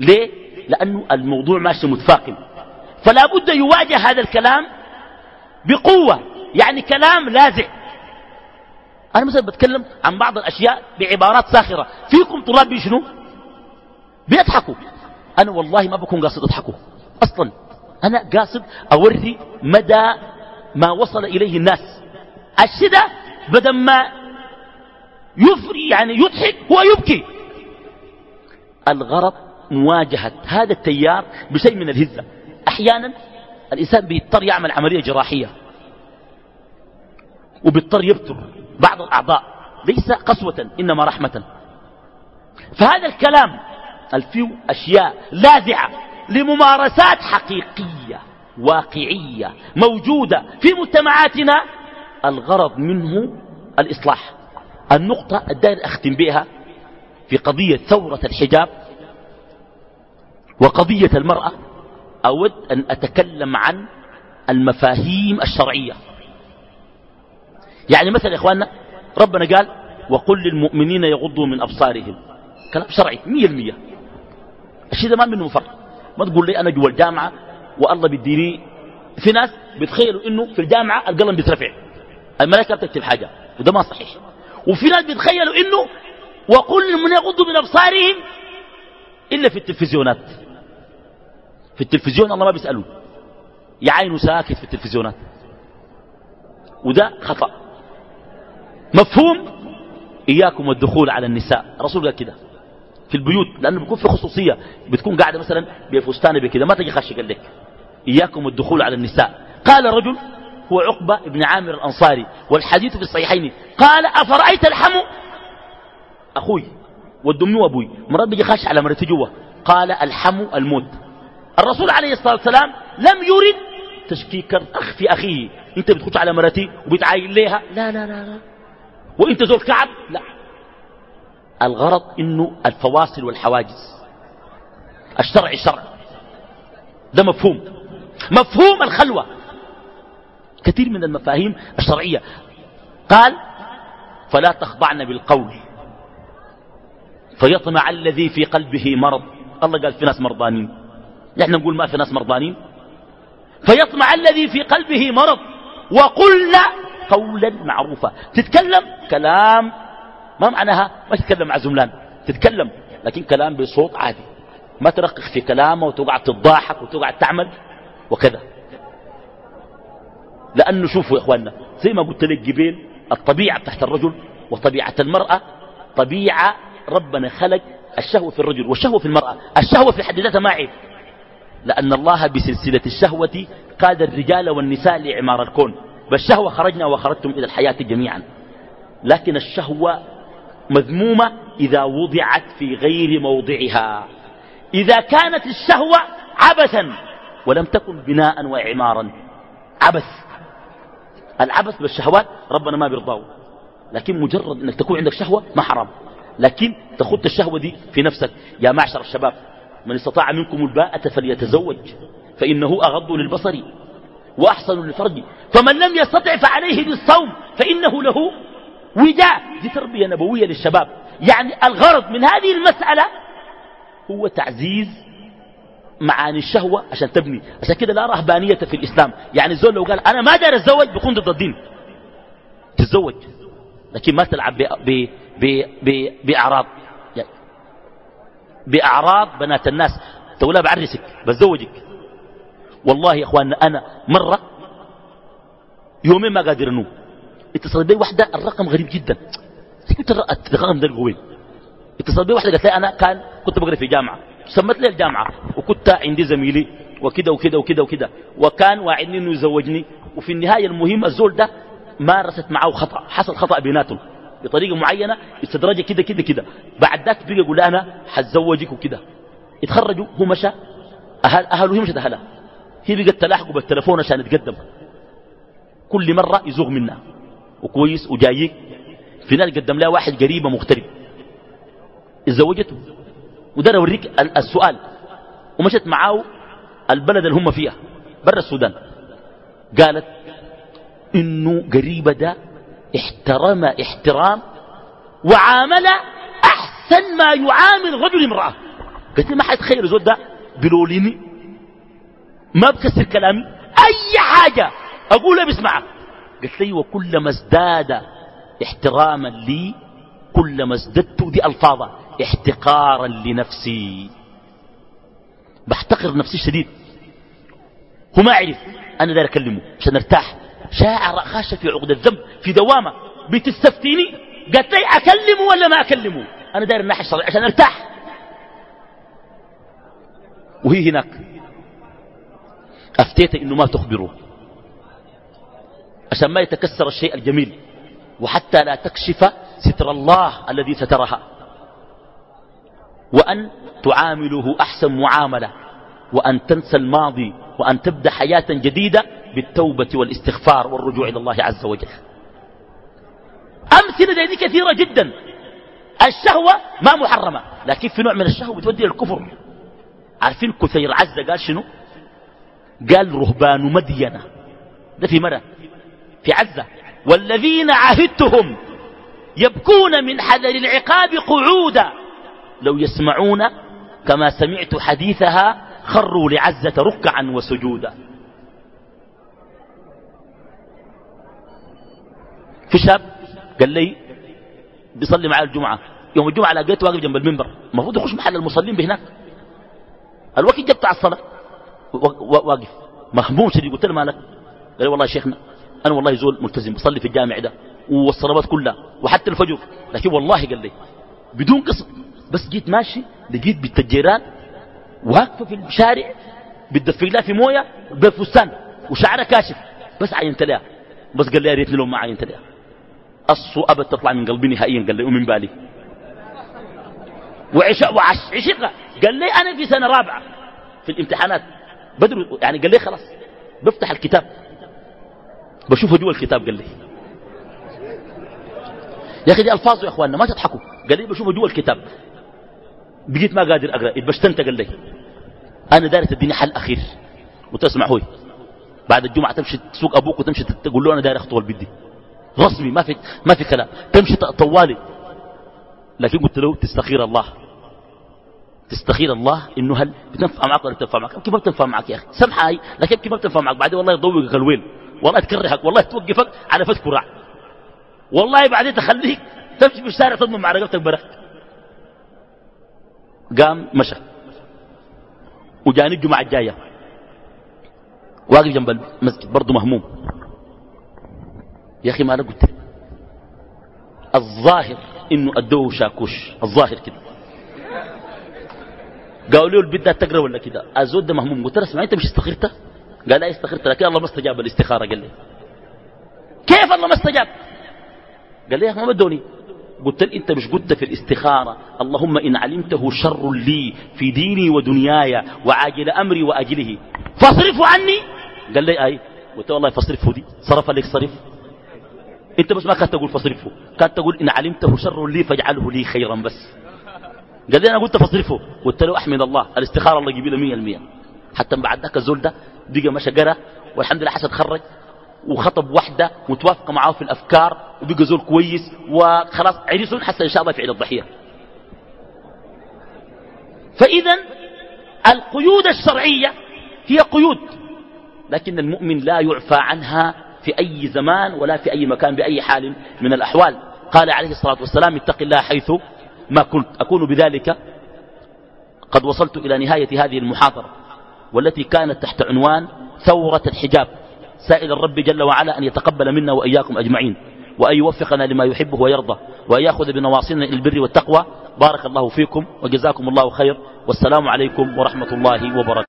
ليه؟ لأنه الموضوع ماشي متفاقم. فلا بد يواجه هذا الكلام بقوة يعني كلام لاذع أنا مثلا بتكلم عن بعض الأشياء بعبارات ساخرة. فيكم طلاب بيشنو؟ بيضحكوا. أنا والله ما بكون قاصد أضحكوا. أصلا أنا قاصد أوري مدى ما وصل إليه الناس. الشدة بدل ما يفري يعني يضحك هو يبكي. الغرض مواجهة هذا التيار بشيء من الهزة. أحيانا الإنسان بيضطر يعمل عملية جراحية وبيضطر يبتر بعض الأعضاء ليس قسوة إنما رحمة. فهذا الكلام الفيو أشياء لاذعة لممارسات حقيقية واقعية موجودة في مجتمعاتنا. الغرض منه الإصلاح. النقطة الدائر أختم بها في قضية ثورة الحجاب. وقضية المرأة أود أن أتكلم عن المفاهيم الشرعية. يعني مثلا يا إخواننا ربنا قال وقل للمؤمنين يغضوا من أبصارهم. كلام شرعي مية المية الشيء ده ما منه مفر ما تقول لي أنا جوا الجامعة والله بيديني في ناس بيتخيلوا إنه في الجامعة القلم بيترفع. الملائكة بتكتب حاجة وده ما صحيح. وفي ناس بيتخيلوا إنه وقل من يغضوا من أبصارهم إلا في التلفزيونات. في التلفزيون الله ما بيسألوا يعينوا ساكت في التلفزيونات وده خطأ. مفهوم؟ إياكم والدخول على النساء. الرسول قال كده. في البيوت لأنه بيكون في خصوصية. بتكون قاعدة مثلا بفستانة بكده ما تجي خش قال لك. إياكم الدخول على النساء. قال رجل هو عقبة بن عامر الأنصاري والحديث في الصحيحين. قال أفرأيت الحم أخوي والدمي وأبوي. مرات بيجي خش على مرتي جوا. قال الحم الموت. الرسول عليه الصلاة والسلام لم يرد تشكيك الأخ في أخيه أنت بتخش على مرتي وبتعاين ليها؟ لا لا لا لا. وأنت زول كعب؟ لا. الغرض إنه الفواصل والحواجز. الشرع الشرع ده مفهوم. مفهوم الخلوة. كثير من المفاهيم الشرعية. قال فلا تخضعن بالقول. فيطمع الذي في قلبه مرض. الله قال في ناس مرضانين. نحن نقول ما في ناس مرضانين. فيطمع الذي في قلبه مرض. وقلنا قولا معروفا. تتكلم كلام ما معناها ما تتكلم مع زملان. تتكلم لكن كلام بصوت عادي. ما ترقق في كلامه وتقعد تضاحك وتقعد تعمل وكذا. لأنه شوفوا يا إخواننا زي ما قلت لك جبين الطبيعة تحت الرجل وطبيعة المرأة. طبيعة ربنا خلق الشهوة في الرجل والشهوة في المرأة. الشهوة في حد ذاتها ما عيب. لأن الله بسلسلة الشهوة قاد الرجال والنساء لعمار الكون. بالشهوة خرجنا وخرجتم إلى الحياة جميعا. لكن الشهوة مذمومة إذا وضعت في غير موضعها. إذا كانت الشهوة عبثا ولم تكن بناء وعمارا. عبث. العبث بالشهوات ربنا ما بيرضاه. لكن مجرد إنك تكون عندك شهوة ما حرام. لكن تخد الشهوة دي في نفسك. يا معشر الشباب من استطاع منكم الباءة فليتزوج فإنه أغض للبصر وأحسن للفرج. فمن لم يستطع فعليه بالصوم فإنه له وداع. دي تربية نبوية للشباب. يعني الغرض من هذه المسألة هو تعزيز معاني الشهوة عشان تبني. عشان كده لا رهبانية في الإسلام. يعني الزول لو قال أنا ما دار أتزوج بيكون ضد الدين. تتزوج. لكن ما تلعب بأعراض. بأعراض بنات الناس. تقول بعرسك بتزوجك. والله يا إخواننا أنا مرة يومين ما قادر أنوم. اتصلت بي واحدة الرقم غريب جدا. قلت الرقم ده وين اتصلت بي واحدة قالت لي أنا كان كنت بقرأ في جامعة. سمت لي الجامعة وكنت عندي زميلي وكده وكده وكده وكده. وكان واعدني إنه يزوجني. وفي النهاية المهم الزول ده مارست معه خطأ حصل خطأ بيناتهم. بطريقة معينة استدرجها كده كده كده. بعد ذاك بقى يقول أنا حتزوجك وكده. اتخرجوا هو مشى. أهل أهله هي مشت أهلها. هي بقت تلاحقوا بالتلفون عشان يتقدم. كل مرة يزوغ منها. وكويس وجايك في ناس قدم لها واحد قريبة مغترب. اتزوجته. وده أوريك السؤال. ومشت معاه البلد اللي هم فيها. برا السودان. قالت إنه قريبة ده احترم احترام وعامل أحسن ما يعامل رجل امرأة. قلت لي ما حيتخيل زود ده؟ بلوليني ما بكسر كلامي. أي حاجة. اقولها بسمعها قلت لي وكلما ازداد احتراما لي كلما ازددت دي ألفاظة احتقارا لنفسي. بحتقر نفسي شديد. هو ما عرف أنا داير أكلمه عشان أرتاح. شاعر خاشه في عقد الذنب في دوامة. بتستفتيني قالت لي أكلمه ولا ما أكلمه؟ أنا داير الناحية الشرعية عشان أرتاح. وهي هناك. أفتيت إنه ما تخبره. عشان ما يتكسر الشيء الجميل. وحتى لا تكشف ستر الله الذي سترها. وأن تعامله أحسن معاملة. وأن تنسى الماضي. وأن تبدأ حياة جديدة. بالتوبة والاستغفار والرجوع إلى الله عز وجل. أمثلة زي دي كثيرة جدا. الشهوة ما محرمة لكن في نوع من الشهوة بتودي للكفر عارفين كثير عزة قال شنو؟ قال رهبان مدينة. ده في مرة في عزة. والذين عهدتهم يبكون من حذر العقاب قعودا. لو يسمعون كما سمعت حديثها خروا لعزة ركعا وسجودا. في شاب قال لي بيصلي معي الجمعة. يوم الجمعة لقيته واقف جنب المنبر. المفروض يخش محل المصلين بهناك. الوقت جبت على الصلاة. واقف. مهموم شديد قلت له مالك؟ قال لي والله يا شيخنا أنا والله زول ملتزم بصلي في الجامع ده والصلوات كلها وحتى الفجر. لكن والله قال لي بدون قصد. بس جيت ماشي لقيت بنت الجيران واقفة في الشارع بتدفق لها في موية بفستان وشعرها كاشف. بس عينت لها. بس قال لي يا ريتني لو ما عينت لها. الصو أبد تطلع من قلبي نهائيا قال لي ومن بالي. وعشق وعش عشقها قال لي أنا في سنة رابعة في الامتحانات. بدر يعني قال لي خلاص بفتح الكتاب. بشوفه جوا الكتاب قال لي. يا أخي دي ألفاظ يا أخواننا ما تضحكوا. قال لي بشوفه جوا الكتاب. بقيت ما قادر أقرأ اتبشتنت قال لي. أنا داري تديني حل أخير. وتسمع هوي بعد الجمعة تمشي تسوق أبوك وتمشي تقول له أنا داري أخطول بدي رسمي ما في ما في كلام. تمشي طوالي. لكن قلت له تستخير الله. تستخير الله إنه هل بتنفع معك ولا بتنفع معك؟ يمكن ما بتنفع معك يا أخي؟ سمحة لكن يمكن ما بتنفع معك؟ بعدين والله يضوقك الويل والله تكرهك. والله توقفك على فتك كراع. والله بعدين تخليك تمشي في الشارع تضمن مع رقبتك برك قام مشى. وجاني الجمعة الجاية. واقف جنب المسجد برضه مهموم. يا أخي ما أنا قلت الظاهر إنه أدوه شاكوش. الظاهر كده. قالوا له البيت تقرأ ولا كده؟ الزود ده مهموم. قلت له اسمع أنت مش استخرته قال لا استخرت. لكن الله ما استجاب الاستخاره قال لي. كيف الله ما استجاب؟ قال لي يا أخي ما بدوني. قلت له أنت مش قلت في الاستخارة. اللهم إن علمته شر لي في ديني ودنياي وعاجل أمري وأجله. فاصرفه عني. قال لي أي. قلت له والله فاصرفه دي. صرف لك صرف. انت بس ما كانت تقول فاصرفه. كانت تقول إن علمته شر لي فاجعله لي خيرا بس. قال لي أنا قلت فاصرفه. قلت له أحمد الله الاستخارة الله يجيب له 100% حتى بعد ذاك الزول ده بقى مشى قرا والحمد لله حسن تخرج وخطب وحدة متوافقة معاه في الأفكار وبقى زول كويس وخلاص عريسون حتى إن شاء الله في عيد الضحية. فاذا القيود الشرعية هي قيود لكن المؤمن لا يعفى عنها في أي زمان ولا في أي مكان بأي حال من الأحوال. قال عليه الصلاة والسلام اتق الله حيث ما كنت. أكون بذلك قد وصلت إلى نهاية هذه المحاضرة والتي كانت تحت عنوان ثورة الحجاب. سائل الرب جل وعلا أن يتقبل منا وإياكم أجمعين وأن يوفقنا لما يحبه ويرضى وأن يأخذ بنواصينا إلى البر والتقوى. بارك الله فيكم وجزاكم الله خير. والسلام عليكم ورحمة الله وبركاته.